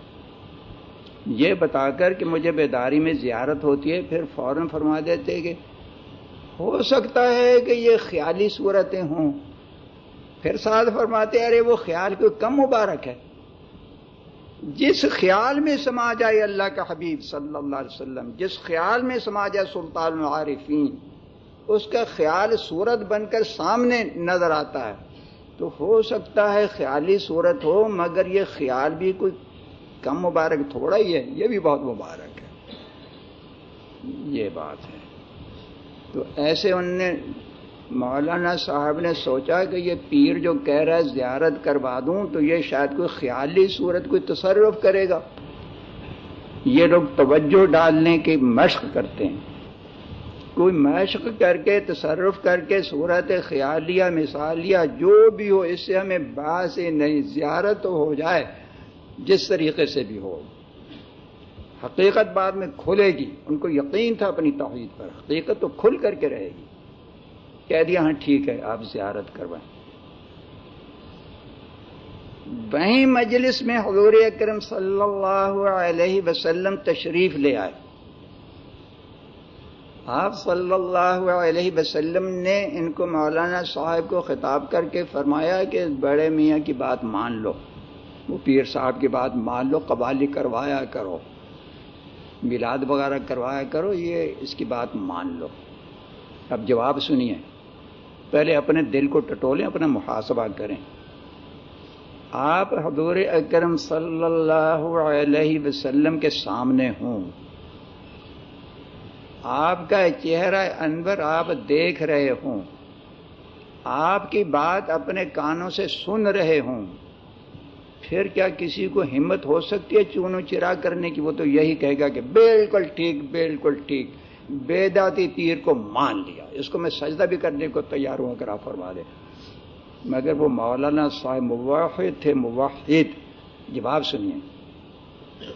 یہ بتا کر کہ مجھے بیداری میں زیارت ہوتی ہے، پھر فوراً فرما دیتے کہ ہو سکتا ہے کہ یہ خیالی صورتیں ہوں۔ پھر ساتھ فرماتے، ارے وہ خیال کوئی کم مبارک ہے۔ جس خیال میں سما جائے اللہ کا حبیب صلی اللہ علیہ وسلم، جس خیال میں سما جائے سلطان العارفین، اس کا خیال صورت بن کر سامنے نظر آتا ہے۔ تو ہو سکتا ہے خیالی صورت ہو، مگر یہ خیال بھی کوئی کم مبارک تھوڑا ہی ہے، یہ بھی بہت مبارک ہے۔ یہ بات ہے۔ تو ایسے ان نے مولانا صاحب نے سوچا کہ یہ پیر جو کہہ رہا ہے زیارت کروا دوں، تو یہ شاید کوئی خیالی صورت، کوئی تصرف کرے گا۔ یہ لوگ توجہ ڈالنے کی مشق کرتے ہیں۔ کوئی مشق کر کے، تصرف کر کے، صورت خیالیہ مثالیہ جو بھی ہو، اس سے ہمیں باس نہیں زیارت ہو جائے، جس طریقے سے بھی ہو۔ حقیقت بعد میں کھلے گی۔ ان کو یقین تھا اپنی توحید پر۔ حقیقت تو کھل کر کے رہے گی۔ کہہ دیا ہاں ٹھیک ہے، آپ زیارت کروائیں۔ وہیں مجلس میں حضور اکرم صلی اللہ علیہ وسلم تشریف لے آئے۔ آپ صلی اللہ علیہ وسلم نے ان کو مولانا صاحب کو خطاب کر کے فرمایا کہ بڑے میاں کی بات مان لو، وہ پیر صاحب کی بات مان لو، قبالی کروایا کرو، میلاد وغیرہ کروایا کرو، یہ اس کی بات مان لو۔ اب جواب سنیے۔ پہلے اپنے دل کو ٹٹولیں، اپنا محاسبہ کریں۔ آپ حضور اکرم صلی اللہ علیہ وسلم کے سامنے ہوں۔ آپ کا چہرہ انور آپ دیکھ رہے ہوں۔ آپ کی بات اپنے کانوں سے سن رہے ہوں۔ پھر کیا کسی کو ہمت ہو سکتی ہے چونو چرا کرنے کی؟ وہ تو یہی کہے گا کہ بالکل ٹھیک بالکل ٹھیک۔ بیداتی تیر کو مان لیا۔ اس کو میں سجدہ بھی کرنے کو تیار ہوں اگر آپ فرما دیں۔ مگر وہ مولانا صاحب مواحد تھے مواحد جواب سنیے۔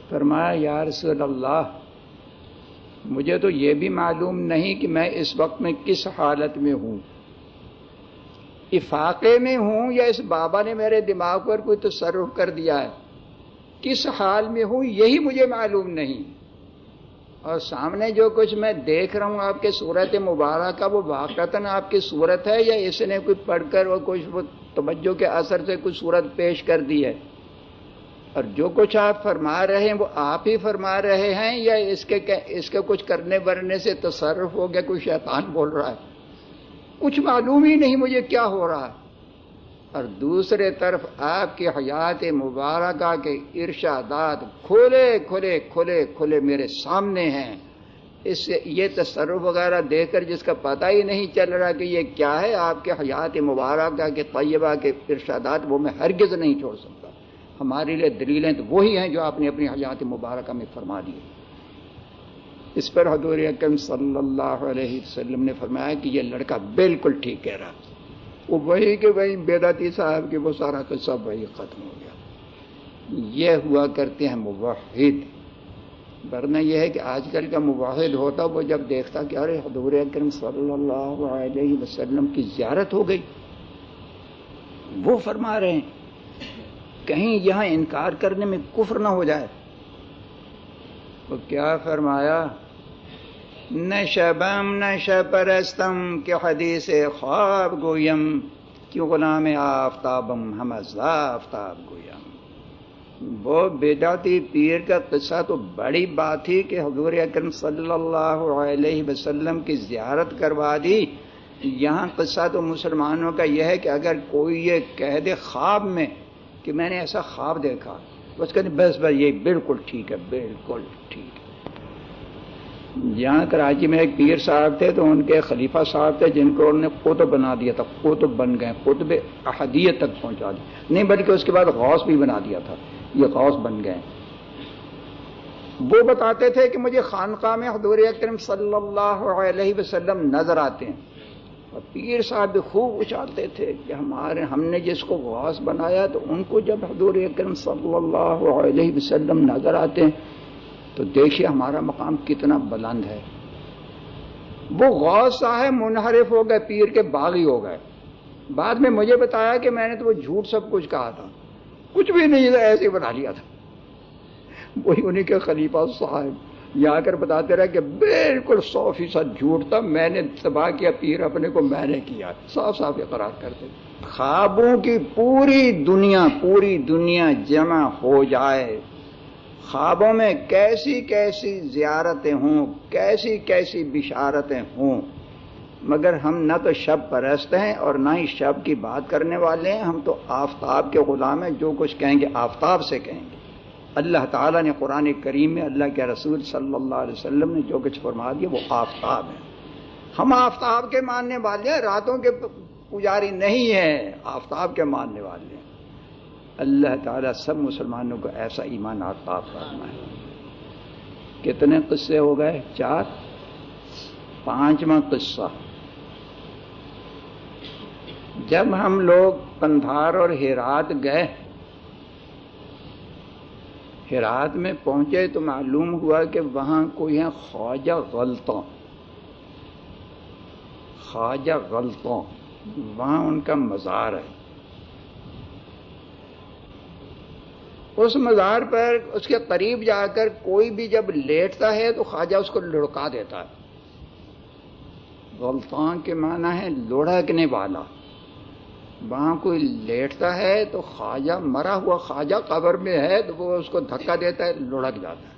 فرمایا، یا رسول اللہ مجھے تو یہ بھی معلوم نہیں کہ میں اس وقت میں کس حالت میں ہوں۔ افاقے میں ہوں یا اس بابا نے میرے دماغ پر کوئی تصرف کر دیا ہے؟ کس حال میں ہوں یہی مجھے معلوم نہیں۔ اور سامنے جو کچھ میں دیکھ رہا ہوں آپ کے صورت مبارک کا وہ واقعتاً آپ کی صورت ہے یا اس نے کوئی پڑھ کر وہ کچھ وہ توجہ کے اثر سے کچھ صورت پیش کر دی ہے؟ اور جو کچھ آپ فرما رہے ہیں وہ آپ ہی فرما رہے ہیں یا اس کے اس کے کچھ کرنے برنے سے تصرف ہو گیا، کوئی شیطان بول رہا ہے؟ کچھ معلوم ہی نہیں مجھے کیا ہو رہا ہے۔ اور دوسرے طرف آپ کی حیات مبارکہ کے ارشادات کھلے کھلے کھلے کھلے میرے سامنے ہیں۔ اس سے یہ تصرف وغیرہ دیکھ کر جس کا پتہ ہی نہیں چل رہا کہ یہ کیا ہے، آپ کے حیات مبارکہ کے طیبہ کے ارشادات وہ میں ہرگز نہیں چھوڑ سکتا۔ ہمارے لیے دلیلیں تو وہی ہیں جو آپ نے اپنی حیات مبارکہ میں فرما دی اس پر حضور اکرم صلی اللہ علیہ وسلم نے فرمایا کہ یہ لڑکا بالکل ٹھیک کہہ رہا وہ وہی کہ وہی بیداتی صاحب کے وہ سارا قصہ وہی ختم ہو گیا۔ یہ ہوا کرتے ہیں مواحد ورنہ یہ ہے کہ آج کل کا مواحد ہوتا وہ جب دیکھتا کہ ارے حضور اکرم صلی اللہ علیہ وسلم کی زیارت ہو گئی۔ وہ فرما رہے ہیں۔ کہیں یہاں انکار کرنے میں کفر نہ ہو جائے۔ وہ کیا فرمایا؟ نشبم نش پرستم کہ حدیث خواب گویم کیوں غلام آفتابم، ہم آفتاب گویم۔ وہ بیداتی پیر کا قصہ تو بڑی بات تھی کہ حضور اکرم صلی اللہ علیہ وسلم کی زیارت کروا دی۔ یہاں قصہ تو مسلمانوں کا یہ ہے کہ اگر کوئی یہ کہہ دے خواب میں کہ میں نے ایسا خواب دیکھا۔ بس کہ بس بس، یہ بالکل ٹھیک ہے، بالکل ٹھیک ہے۔ یہاں کراچی میں ایک پیر صاحب تھے تو ان کے خلیفہ صاحب تھے جن کو انہوں نے قطب بنا دیا تھا۔ قطب بن گئے، قطب احدیت تک پہنچا دیا۔ نہیں بلکہ اس کے بعد غوث بھی بنا دیا تھا۔ یہ غوث بن گئے۔ وہ بتاتے تھے کہ مجھے خانقاہ میں حضور اکرم صلی اللہ علیہ وسلم نظر آتے ہیں۔ اور پیر صاحب بھی خوب اچھالتے تھے کہ ہمارے ہم نے جس کو غوث بنایا تو ان کو جب حضور اکرم صلی اللہ علیہ وسلم نظر آتے ہیں، تو دیکھیے ہمارا مقام کتنا بلند ہے۔ وہ غوث صاحب منحرف ہو گئے، پیر کے باغی ہو گئے۔ بعد میں مجھے بتایا کہ میں نے تو وہ جھوٹ سب کچھ کہا تھا۔ کچھ بھی نہیں تھا ایسے بنا لیا تھا۔ وہی انہیں کے خلیفہ صاحب۔ یہ آ کر بتاتے رہے کہ بالکل سو فیصد جھوٹ تھا، میں نے تباہ کیا، پیر اپنے کو میں نے کیا، صاف صاف اقرار کرتے خوابوں کی پوری دنیا پوری دنیا جمع ہو جائے۔ خوابوں میں کیسی کیسی زیارتیں ہوں، کیسی کیسی بشارتیں ہوں۔ مگر ہم نہ تو شب پرست ہیں اور نہ ہی شب کی بات کرنے والے ہیں، ہم تو آفتاب کے غلام ہیں، جو کچھ کہیں گے آفتاب سے کہیں گے۔ اللہ تعالیٰ نے قرآن کریم میں اللہ کے رسول صلی اللہ علیہ وسلم نے جو کچھ فرما دیا وہ آفتاب ہے۔ ہم آفتاب کے ماننے والے ہیں، راتوں کے پجاری نہیں ہیں، آفتاب کے ماننے والے ہیں۔ اللہ تعالیٰ سب مسلمانوں کو ایسا ایمان آتا فرما ہے کتنے قصے ہو گئے؟ چار۔ پانچواں قصہ۔ جب ہم لوگ پندھار اور ہیرات گئے ہیرات میں پہنچے تو معلوم ہوا کہ وہاں کوئی ہے خواجہ غلطوں خواجہ غلطوں وہاں ان کا مزار ہے۔ اس مزار پر اس کے قریب جا کر کوئی بھی جب لیٹتا ہے تو خواجہ اس کو لڑکا دیتا ہے۔ غلطان کے معنی ہے لڑکنے والا۔ وہاں کوئی لیٹتا ہے تو خواجہ مرا ہوا خواجہ قبر میں ہے تو وہ اس کو دھکا دیتا ہے، لڑک جاتا ہے۔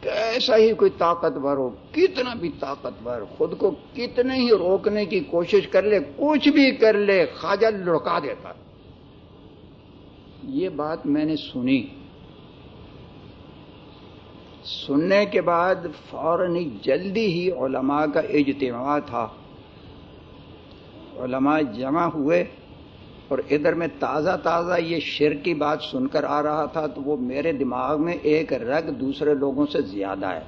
کیسا ہی کوئی طاقتور ہو، کتنا بھی طاقتور، خود کو کتنے ہی روکنے کی کوشش کر لے، کچھ بھی کر لے، خواجہ لڑکا دیتا۔ ہے یہ بات میں نے سنی۔ سننے کے بعد فوراً جلدی ہی علماء کا اجتماع تھا۔ علماء جمع ہوئے اور ادھر میں تازہ تازہ یہ شر کی بات سن کر آ رہا تھا تو وہ میرے دماغ میں ایک رگ دوسرے لوگوں سے زیادہ ہے۔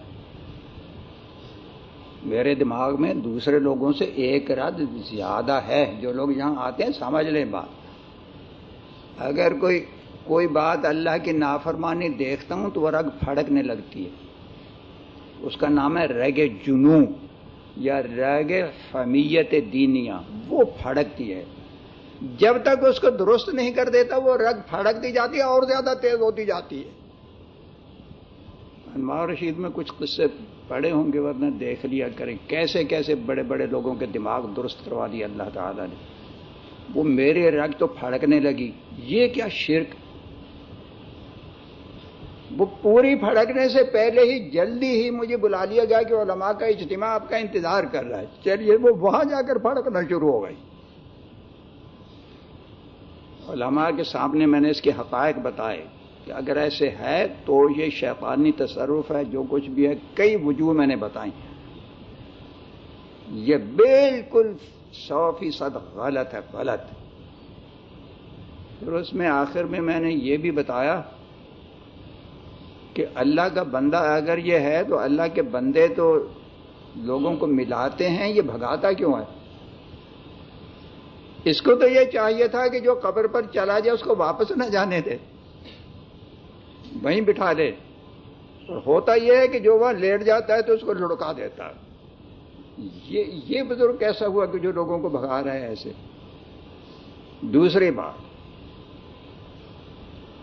میرے دماغ میں دوسرے لوگوں سے ایک رگ زیادہ ہے۔ جو لوگ یہاں آتے ہیں، سمجھ لیں بات۔ اگر کوئی کوئی بات اللہ کی نافرمانی دیکھتا ہوں تو وہ رگ پھڑکنے لگتی ہے۔ اس کا نام ہے رگ جنو یا رگ فمیت دینیا وہ پھڑکتی ہے۔ جب تک اس کو درست نہیں کر دیتا، وہ رگ پھڑک دی جاتی ہے اور زیادہ تیز ہوتی جاتی ہے۔ انوار رشید میں کچھ قصے پڑے ہوں گے، ورنہ دیکھ لیا کریں۔ کیسے کیسے بڑے بڑے لوگوں کے دماغ درست کروا دیا اللہ تعالیٰ نے۔ وہ میرے رگ تو پھڑکنے لگی۔ یہ کیا شرک؟ وہ پوری پھڑکنے سے پہلے ہی جلدی ہی مجھے بلا لیا گیا کہ علماء کا اجتماع آپ کا انتظار کر رہا ہے۔ چلیے، وہ وہاں جا کر پھڑکنا شروع ہو گئی۔ علماء کے سامنے میں نے اس کے حقائق بتائے کہ اگر ایسے ہے تو یہ شیطانی تصرف ہے، جو کچھ بھی ہے، کئی وجوہ میں نے بتائی یہ بالکل سو فیصد غلط ہے، غلط۔ پھر اس میں آخر میں میں نے یہ بھی بتایا کہ اللہ کا بندہ اگر یہ ہے تو اللہ کے بندے تو لوگوں کو ملاتے ہیں، یہ بھگاتا کیوں ہے؟ اس کو تو یہ چاہیے تھا کہ جو قبر پر چلا جائے، اس کو واپس نہ جانے دے۔ وہیں بٹھا دے اور ہوتا یہ ہے کہ جو وہاں لیٹ جاتا ہے تو اس کو لڑکا دیتا۔ یہ یہ بزرگ کیسا ہوا کہ جو لوگوں کو بھگا رہا ہے ایسے؟ دوسری بات۔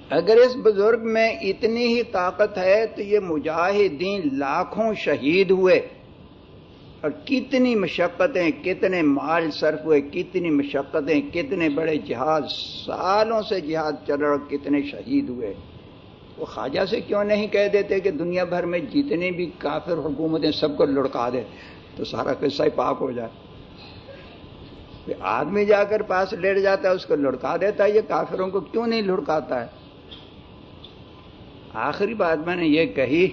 اگر اس بزرگ میں اتنی ہی طاقت ہے تو یہ مجاہدین لاکھوں شہید ہوئے اور کتنی مشقتیں، کتنے مال صرف ہوئے، کتنی مشقتیں، کتنے بڑے جہاز سالوں سے جہاد چل رہا کتنے شہید ہوئے۔ وہ خواجہ سے کیوں نہیں کہہ دیتے کہ دنیا بھر میں جتنی بھی کافر حکومتیں سب کو لڑکا دے تو سارا قصہ ہی پاک ہو جائے۔ آدمی جا کر پاس لیٹ جاتا ہے، اس کو لڑکا دیتا ہے، یہ کافروں کو کیوں نہیں لڑکاتا ہے؟ آخری بات میں نے یہ کہی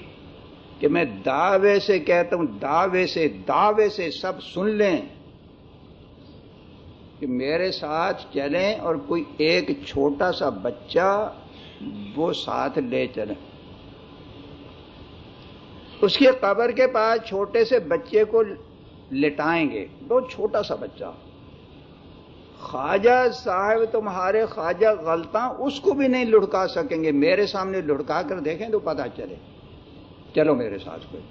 کہ میں دعوے سے کہتا ہوں، دعوے سے دعوے سے سب سن لیں کہ میرے ساتھ چلیں اور کوئی ایک چھوٹا سا بچہ وہ ساتھ لے چلیں۔ اس کی قبر کے پاس چھوٹے سے بچے کو لٹائیں گے، دو چھوٹا سا بچہ۔ خواجہ صاحب تمہارے خواجہ غلطاں اس کو بھی نہیں لڑکا سکیں گے۔ میرے سامنے لڑکا کر دیکھیں تو پتا چلے۔ چلو میرے ساتھ کوئی۔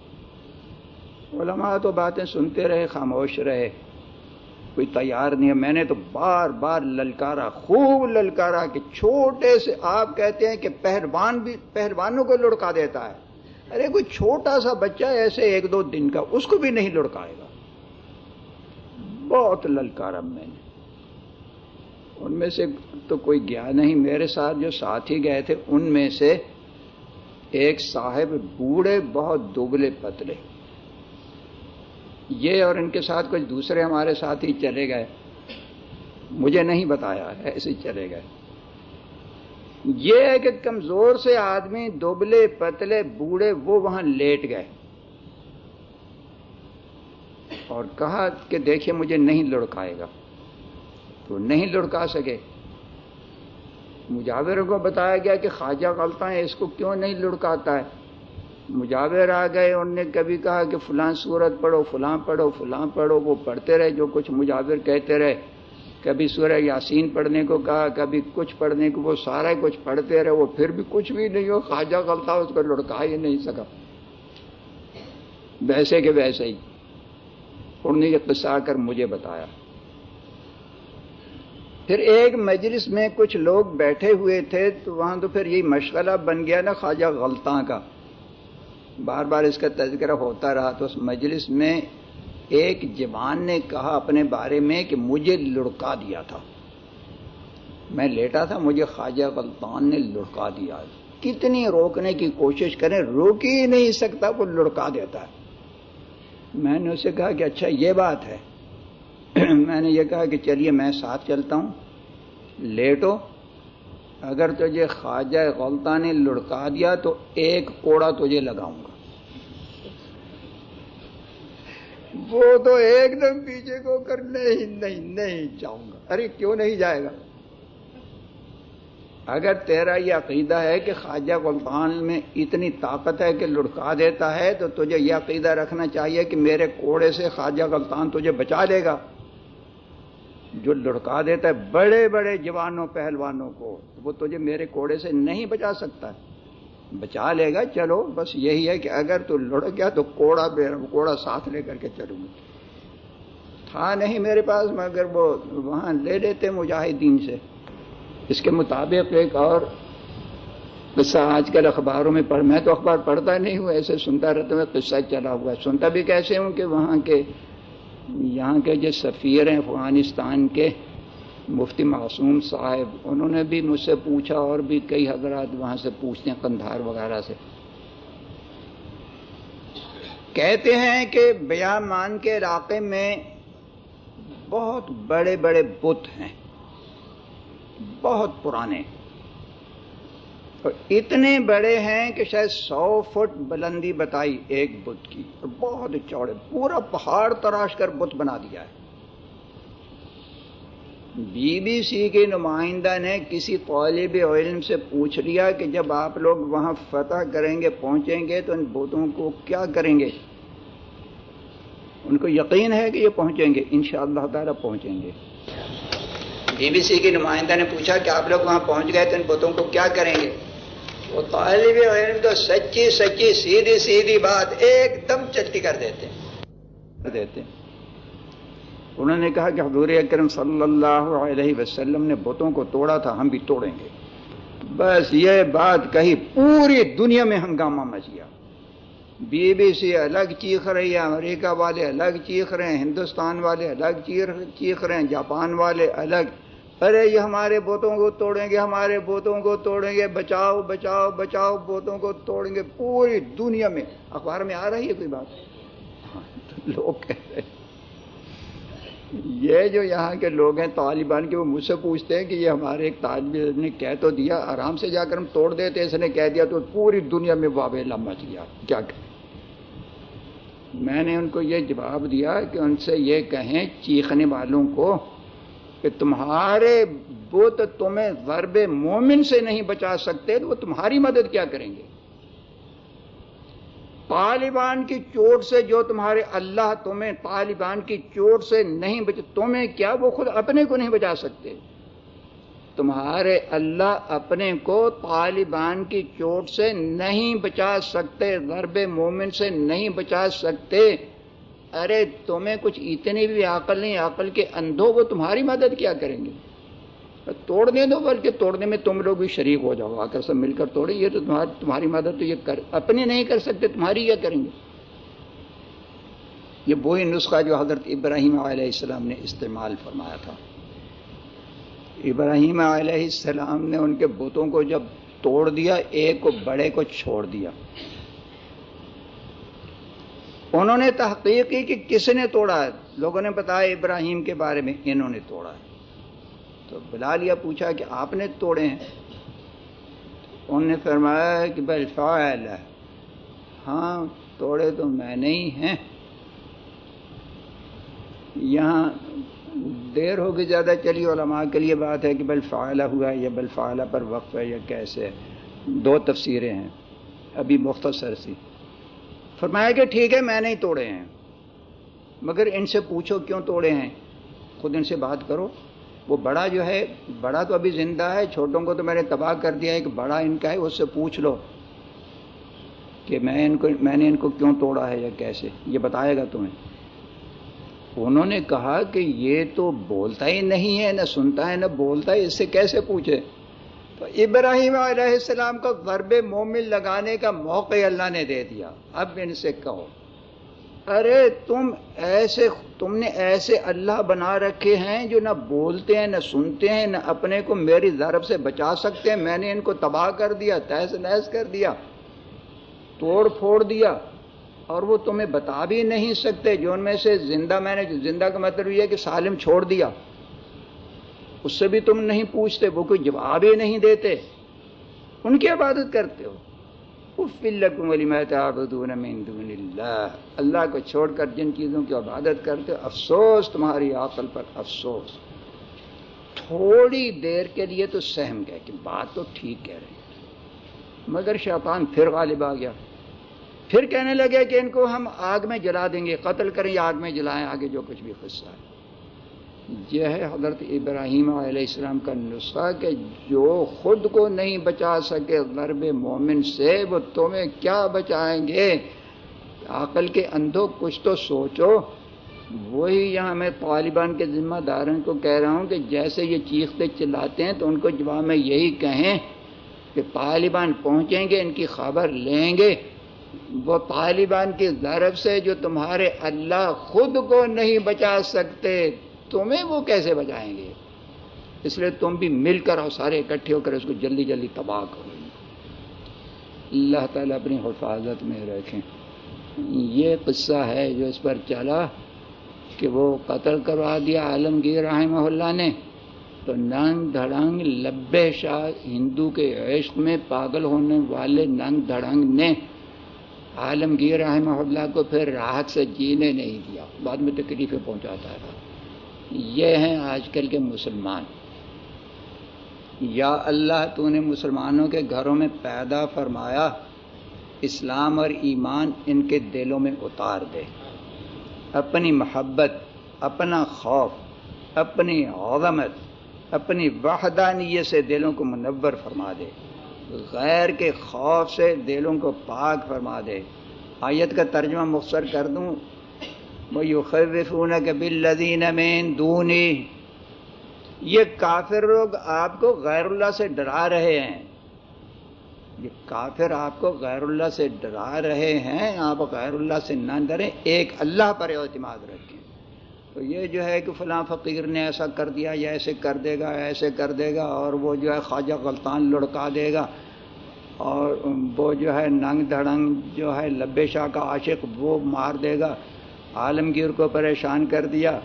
علماء تو باتیں سنتے رہے، خاموش رہے۔ کوئی تیار نہیں ہے۔ میں نے تو بار بار للکارا خوب للکارا کہ چھوٹے سے آپ کہتے ہیں کہ پہلوان بھی پہلوانوں کو لڑکا دیتا ہے۔ ارے کوئی چھوٹا سا بچہ ایسے ایک دو دن کا، اس کو بھی نہیں لڑکائے گا۔ بہت للکارا میں نے۔ ان میں سے تو کوئی گیا نہیں۔ میرے ساتھ جو ساتھی گئے تھے، ان میں سے ایک صاحب بوڑھے بہت دبلے پتلے۔ یہ اور ان کے ساتھ کچھ دوسرے ہمارے ساتھ ہی چلے گئے۔ مجھے نہیں بتایا ایسے چلے گئے۔ یہ ہے کہ کمزور سے آدمی دوبلے پتلے بوڑھے، وہ وہاں لیٹ گئے۔ اور کہا کہ دیکھیے، مجھے نہیں لڑکائے گا۔ تو نہیں لڑکا سکے۔ مجاور کو بتایا گیا کہ خواجہ غلطہ ہے اس کو کیوں نہیں لڑکاتا ہے؟ مجاور آ گئے، انہوں نے کبھی کہا کہ فلاں صورت پڑھو، فلاں پڑھو فلاں پڑھو، وہ پڑھتے رہے جو کچھ مجاور کہتے رہے۔ کبھی سورہ یاسین پڑھنے کو کہا، کبھی کچھ پڑھنے کو، وہ سارا کچھ پڑھتے رہے، وہ پھر بھی کچھ بھی نہیں ہو خواجہ غلطہ، اس کو لڑکا ہی نہیں سکا۔ ویسے کہ ویسے ہی۔ انہوں نے یہ قصہ آ کر مجھے بتایا۔ پھر ایک مجلس میں کچھ لوگ بیٹھے ہوئے تھے تو وہاں تو پھر یہی مشغلہ بن گیا نا خواجہ غلطاں کا۔ بار بار اس کا تذکرہ ہوتا رہا تو اس مجلس میں ایک جوان نے کہا اپنے بارے میں کہ مجھے لڑکا دیا تھا۔ میں لیٹا تھا، مجھے خواجہ غلطان نے لڑکا دیا۔ کتنی روکنے کی کوشش کریں روک ہی نہیں سکتا، وہ لڑکا دیتا ہے۔ میں نے اسے کہا کہ اچھا یہ بات ہے۔ میں نے یہ کہا کہ چلیے میں ساتھ چلتا ہوں۔ لیٹو۔ اگر تجھے خواجہ غلطہ نے لڑکا دیا تو ایک کوڑا تجھے لگاؤں گا۔ وہ تو ایک دم پیچھے کو کر، نہیں نہیں نہیں جاؤں گا۔ ارے کیوں نہیں جائے گا؟ اگر تیرا یہ عقیدہ ہے کہ خواجہ غلطان میں اتنی طاقت ہے کہ لڑکا دیتا ہے تو تجھے یہ عقیدہ رکھنا چاہیے کہ میرے کوڑے سے خواجہ غلطان تجھے بچا لے گا۔ جو لڑکا دیتا ہے، بڑے بڑے جوانوں، پہلوانوں کو، وہ تجھے میرے کوڑے سے نہیں بچا سکتا۔ بچا لے گا، چلو، بس یہی ہے کہ اگر تو لڑ گیا تو کوڑا کوڑا ساتھ لے کر کے چلوں گا۔ تھا نہیں میرے پاس، مگر وہ وہاں لے لیتے مجاہدین سے۔ اس کے مطابق ایک اور قصہ آج کل اخباروں میں پڑھ، میں تو اخبار پڑھتا نہیں ہوں، ایسے سنتا رہتا ہوں قصہ چلا ہوا۔ سنتا بھی کیسے ہوں کہ وہاں کے یہاں کے جو سفیر ہیں افغانستان کے، مفتی معصوم صاحب، انہوں نے بھی مجھ سے پوچھا اور بھی کئی حضرات وہاں سے پوچھتے ہیں قندھار وغیرہ سے۔ کہتے ہیں کہ بیامان کے علاقے میں بہت بڑے بڑے بت ہیں، بہت پرانے۔ اور اتنے بڑے ہیں کہ شاید سو فٹ بلندی بتائی ایک بت کی اور بہت چوڑے، پورا پہاڑ تراش کر بت بنا دیا ہے۔ بی بی سی کے نمائندہ نے کسی طالب علم سے پوچھ لیا کہ جب آپ لوگ وہاں فتح کریں گے، پہنچیں گے تو ان بوتوں کو کیا کریں گے؟ ان کو یقین ہے کہ یہ پہنچیں گے ان شاء اللہ تعالیٰ پہنچیں گے۔ بی بی سی کے نمائندہ نے پوچھا کہ آپ لوگ وہاں پہنچ گئے تو ان بتوں کو کیا کریں گے؟ وہ طالب علم تو سچی سچی سیدھی سیدھی بات ایک دم چلتی کر دیتے کر دیتے انہوں نے کہا کہ حضور اکرم صلی اللہ علیہ وسلم نے بتوں کو توڑا تھا، ہم بھی توڑیں گے۔ بس یہ بات کہی، پوری دنیا میں ہنگامہ مچ گیا۔ بی بی سی الگ چیخ رہی ہے، امریکہ والے الگ چیخ رہے ہیں، ہندوستان والے الگ چیخ رہے ہیں، جاپان والے الگ ارے، یہ ہمارے بوتوں کو توڑیں گے، ہمارے بوتوں کو توڑیں گے، بچاؤ بچاؤ بچاؤ، بوتوں کو توڑیں گے، پوری دنیا میں۔ اخبار میں آ رہی ہے کوئی بات؟ ہاں، لوگ کہہ رہے یہ جو یہاں کے لوگ ہیں طالبان کے، وہ مجھ سے پوچھتے ہیں کہ یہ ہمارے ایک طالب نے کہہ تو دیا، آرام سے جا کر ہم توڑ دیتے، اس نے کہہ دیا تو پوری دنیا میں واویلا مچ گیا کیا کہ میں نے ان کو یہ جواب دیا کہ ان سے یہ کہیں چیخنے والوں کو کہ تمہارے بت تمہیں ضرب مومن سے نہیں بچا سکتے، تو وہ تمہاری مدد کیا کریں گے؟ طالبان کی چوٹ سے جو تمہارے اللہ تمہیں طالبان کی چوٹ سے نہیں بچ، تمہیں کیا وہ خود اپنے کو نہیں بچا سکتے؟ تمہارے اللہ اپنے کو طالبان کی چوٹ سے نہیں بچا سکتے غرب مومن سے نہیں بچا سکتے۔ ارے تمہیں کچھ اتنی بھی عقل نہیں، عقل کے اندھو وہ تمہاری مدد کیا کریں گے؟ توڑنے دو بلکہ توڑنے میں تم لوگ بھی شریک ہو جاؤ آ کر سب مل کر توڑے یہ تو تمہاری مدد تو یہ کر اپنے نہیں کر سکتے، تمہاری کیا کریں گے۔ یہ وہی نسخہ جو حضرت ابراہیم علیہ السلام نے استعمال فرمایا تھا۔ ابراہیم علیہ السلام نے ان کے بتوں کو جب توڑ دیا، ایک کو بڑے کو چھوڑ دیا۔ انہوں نے تحقیق کی کہ کس نے توڑا ہے۔ لوگوں نے بتایا ابراہیم کے بارے میں انہوں نے توڑا ہے۔ تو بلا لیا پوچھا کہ آپ نے توڑے ہیں؟ انہوں نے فرمایا کہ بل فعل ہاں توڑے تو میں نہیں ہیں۔ یہاں دیر ہو کے زیادہ چلی۔ علماء کے لیے بات ہے کہ بل فعلہ ہوا ہے یا بل فعلہ پر وقف ہے یا کیسے دو تفسیریں ہیں۔ ابھی مختصر سی۔ فرمایا کہ ٹھیک ہے، میں نہیں توڑے ہیں۔ مگر ان سے پوچھو کیوں توڑے ہیں۔ خود ان سے بات کرو۔ وہ بڑا جو ہے، بڑا تو ابھی زندہ ہے، چھوٹوں کو تو میں نے تباہ کر دیا ہے بڑا ان کا ہے، اس سے پوچھ لو کہ میں ان کو، میں نے ان کو کیوں توڑا ہے یا کیسے؟ یہ بتائے گا تمہیں۔ انہوں نے کہا کہ یہ تو بولتا ہی نہیں ہے، نہ سنتا ہے، نہ بولتا ہے، اس سے کیسے پوچھے؟ ابراہیم علیہ السلام کو غرب مومن لگانے کا موقع اللہ نے دے دیا۔ اب ان سے کہو۔ ارے تم ایسے، تم نے ایسے اللہ بنا رکھے ہیں جو نہ بولتے ہیں، نہ سنتے ہیں، نہ اپنے کو میری ضرب سے بچا سکتے ہیں۔ میں نے ان کو تباہ کر دیا، تحس نحس کر دیا، توڑ پھوڑ دیا۔ اور وہ تمہیں بتا بھی نہیں سکتے، جو ان میں سے زندہ، میں نے زندہ کا مطلب یہ کہ سالم چھوڑ دیا۔ اس سے بھی تم نہیں پوچھتے، وہ کوئی جواب ہی نہیں دیتے۔ ان کی عبادت کرتے ہو۔ اللہ کو چھوڑ کر جن چیزوں کی عبادت کرتے ہو، افسوس تمہاری عقل پر، افسوس۔ تھوڑی دیر کے لیے تو سہم گئے کہ بات تو ٹھیک کہہ رہے ہیں۔ مگر شیطان پھر غالب آ گیا۔ پھر کہنے لگے کہ ان کو ہم آگ میں جلا دیں گے، قتل کریں یا آگ میں جلائیں، آگے جو کچھ بھی قصہ ہے۔ یہ ہے حضرت ابراہیم علیہ السلام کا نسخہ کہ جو خود کو نہیں بچا سکے غرب مومن سے، وہ تمہیں کیا بچائیں گے؟ عقل کے اندھو کچھ تو سوچو۔ وہی یہاں میں طالبان کے ذمہ داروں کو کہہ رہا ہوں کہ جیسے یہ چیختے چلاتے ہیں تو ان کو جواب میں یہی کہیں کہ طالبان پہنچیں گے، ان کی خبر لیں گے۔ وہ طالبان کی ضرب سے جو تمہارے اللہ خود کو نہیں بچا سکتے تمہیں وہ کیسے بچائیں گے؟ اس لیے تم بھی مل کر اور سارے اکٹھے ہو کر اس کو جلدی جلدی تباہ کرو۔ اللہ تعالیٰ اپنی حفاظت میں رکھیں۔ یہ قصہ ہے جو اس پر چلا کہ وہ قتل کروا دیا عالمگیر رحمہ اللہ نے۔ تو ننگ دھڑنگ لبے شاہ ہندو کے عشق میں پاگل ہونے والے ننگ دھڑنگ نے عالمگیر رحمہ اللہ کو پھر راحت سے جینے نہیں دیا۔ بعد میں تکلیفیں پہنچاتا رہا یہ ہیں آج کل کے مسلمان۔ یا اللہ تو نے مسلمانوں کے گھروں میں پیدا فرمایا، اسلام اور ایمان ان کے دلوں میں اتار دے۔ اپنی محبت، اپنا خوف، اپنی عظمت، اپنی وحدانیت سے دلوں کو منور فرما دے۔ غیر کے خوف سے دلوں کو پاک فرما دے۔ آیت کا ترجمہ مختصر کر دوں۔ وہ یو کے بلدین مین دونی یہ کافر لوگ آپ کو غیر اللہ سے ڈرا رہے ہیں۔ یہ کافر آپ کو غیر اللہ سے ڈرا رہے ہیں۔ آپ غیر اللہ سے نہ ڈریں۔ ایک اللہ پر اعتماد رکھیں۔ تو یہ جو ہے کہ فلاں فقیر نے ایسا کر دیا یا ایسے کر دے گا، ایسے کر دے گا اور وہ جو ہے خواجہ غلطان لڑکا دے گا۔ اور وہ جو ہے ننگ دھڑنگ جو ہے لبے شاہ کا عاشق وہ مار دے گا۔ عالمگیر کو پریشان کر دیا۔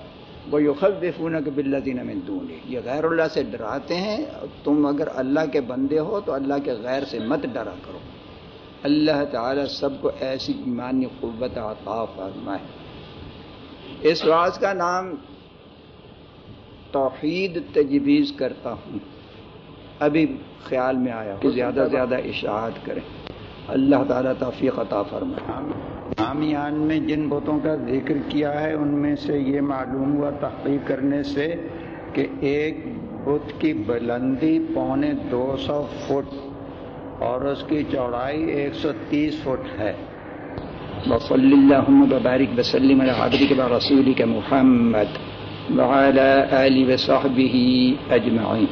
وہ یو خب بلدین میں دونی یہ غیر اللہ سے ڈراتے ہیں۔ تم اگر اللہ کے بندے ہو تو اللہ کے غیر سے مت ڈرا کرو۔ اللہ تعالی سب کو ایسی ایمانی قوت عطا فرمائے۔ اس راز کا نام توحید تجویز کرتا ہوں۔ ابھی خیال میں آیا کہ زیادہ سے زیادہ اشاعت کریں۔ اللہ تعالیٰ توفیق عطا فرمائے۔ حامیان میں جن بتوں کا ذکر کیا ہے ان میں سے یہ معلوم ہوا تحقیق کرنے سے کہ ایک بت کی بلندی پونے دو سو فٹ اور اس کی چوڑائی ایک سو تیس فٹ ہے۔ وصلی اللہ وبارک وسلم علی کے بعد رسول کے محمد وعلى آل وصحبه اجمعین۔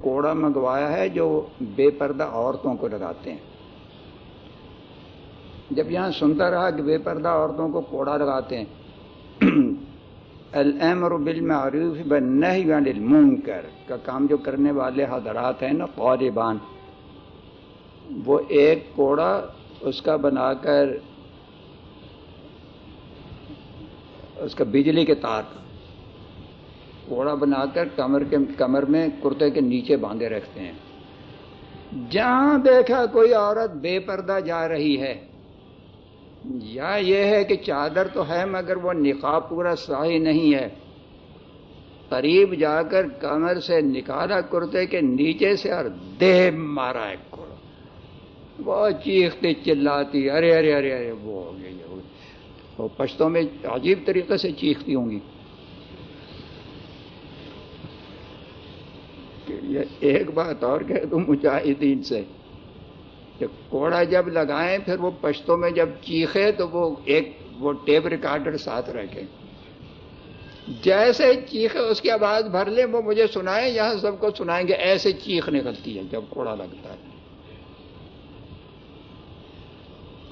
کوڑا منگوایا ہے جو بے پردہ عورتوں کو لگاتے ہیں۔ جب یہاں سنتا رہا کہ بے پردہ عورتوں کو کوڑا لگاتے ہیں، الامر بالمعروف بالنہی عن المنکر، کا کام جو کرنے والے حضرات ہیں نا قوربان وہ ایک کوڑا اس کا بنا کر، اس کا بجلی کے تار کا کوڑا بنا کر کمر کے، کمر میں کرتے کے نیچے باندھے رکھتے ہیں۔ جہاں دیکھا کوئی عورت بے پردہ جا رہی ہے یا یہ ہے کہ چادر تو ہے مگر وہ نقاب پورا صحیح نہیں ہے۔ قریب جا کر کمر سے نکالا کرتے کے نیچے سے اور دیہ مارا ہے وہ چیختی چلاتی، ارے ارے ارے ارے، وہ ہو گئی وہ پشتوں میں عجیب طریقے سے چیختی ہوں گی۔ ایک بات اور کہہ دوں، مجاہدین سے۔ کوڑا جب لگائیں، پھر وہ پشتوں میں جب چیخے تو وہ ایک وہ ٹیپ ریکارڈر ساتھ رکھے جیسے چیخے، اس کی آواز بھر لیں، وہ مجھے سنائیں، یہاں سب کو سنائیں گے، ایسے چیخ نکلتی ہے جب کوڑا لگتا ہے۔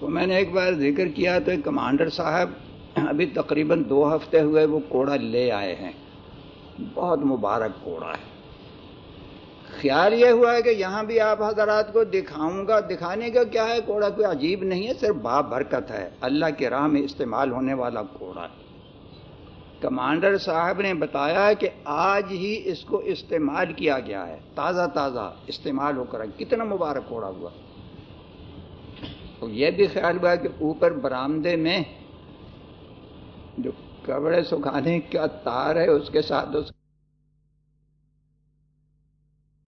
تو میں نے ایک بار ذکر کیا تو کمانڈر صاحب ابھی تقریباً دو ہفتے ہوئے وہ کوڑا لے آئے ہیں۔ بہت مبارک کوڑا ہے۔ خیال یہ ہوا ہے کہ یہاں بھی آپ حضرات کو دکھاؤں گا، دکھانے کا کیا ہے؟ کوڑا کوئی عجیب نہیں ہے، صرف با برکت ہے۔ اللہ کے راہ میں استعمال ہونے والا کوڑا ہے۔ کمانڈر صاحب نے بتایا کہ آج ہی اس کو استعمال کیا گیا ہے۔ تازہ تازہ استعمال ہو کر۔ کتنا مبارک کوڑا ہوا۔ تو یہ بھی خیال ہوا کہ اوپر برامدے میں جو کپڑے سکھانے کا تار ہے، اس کے ساتھ اس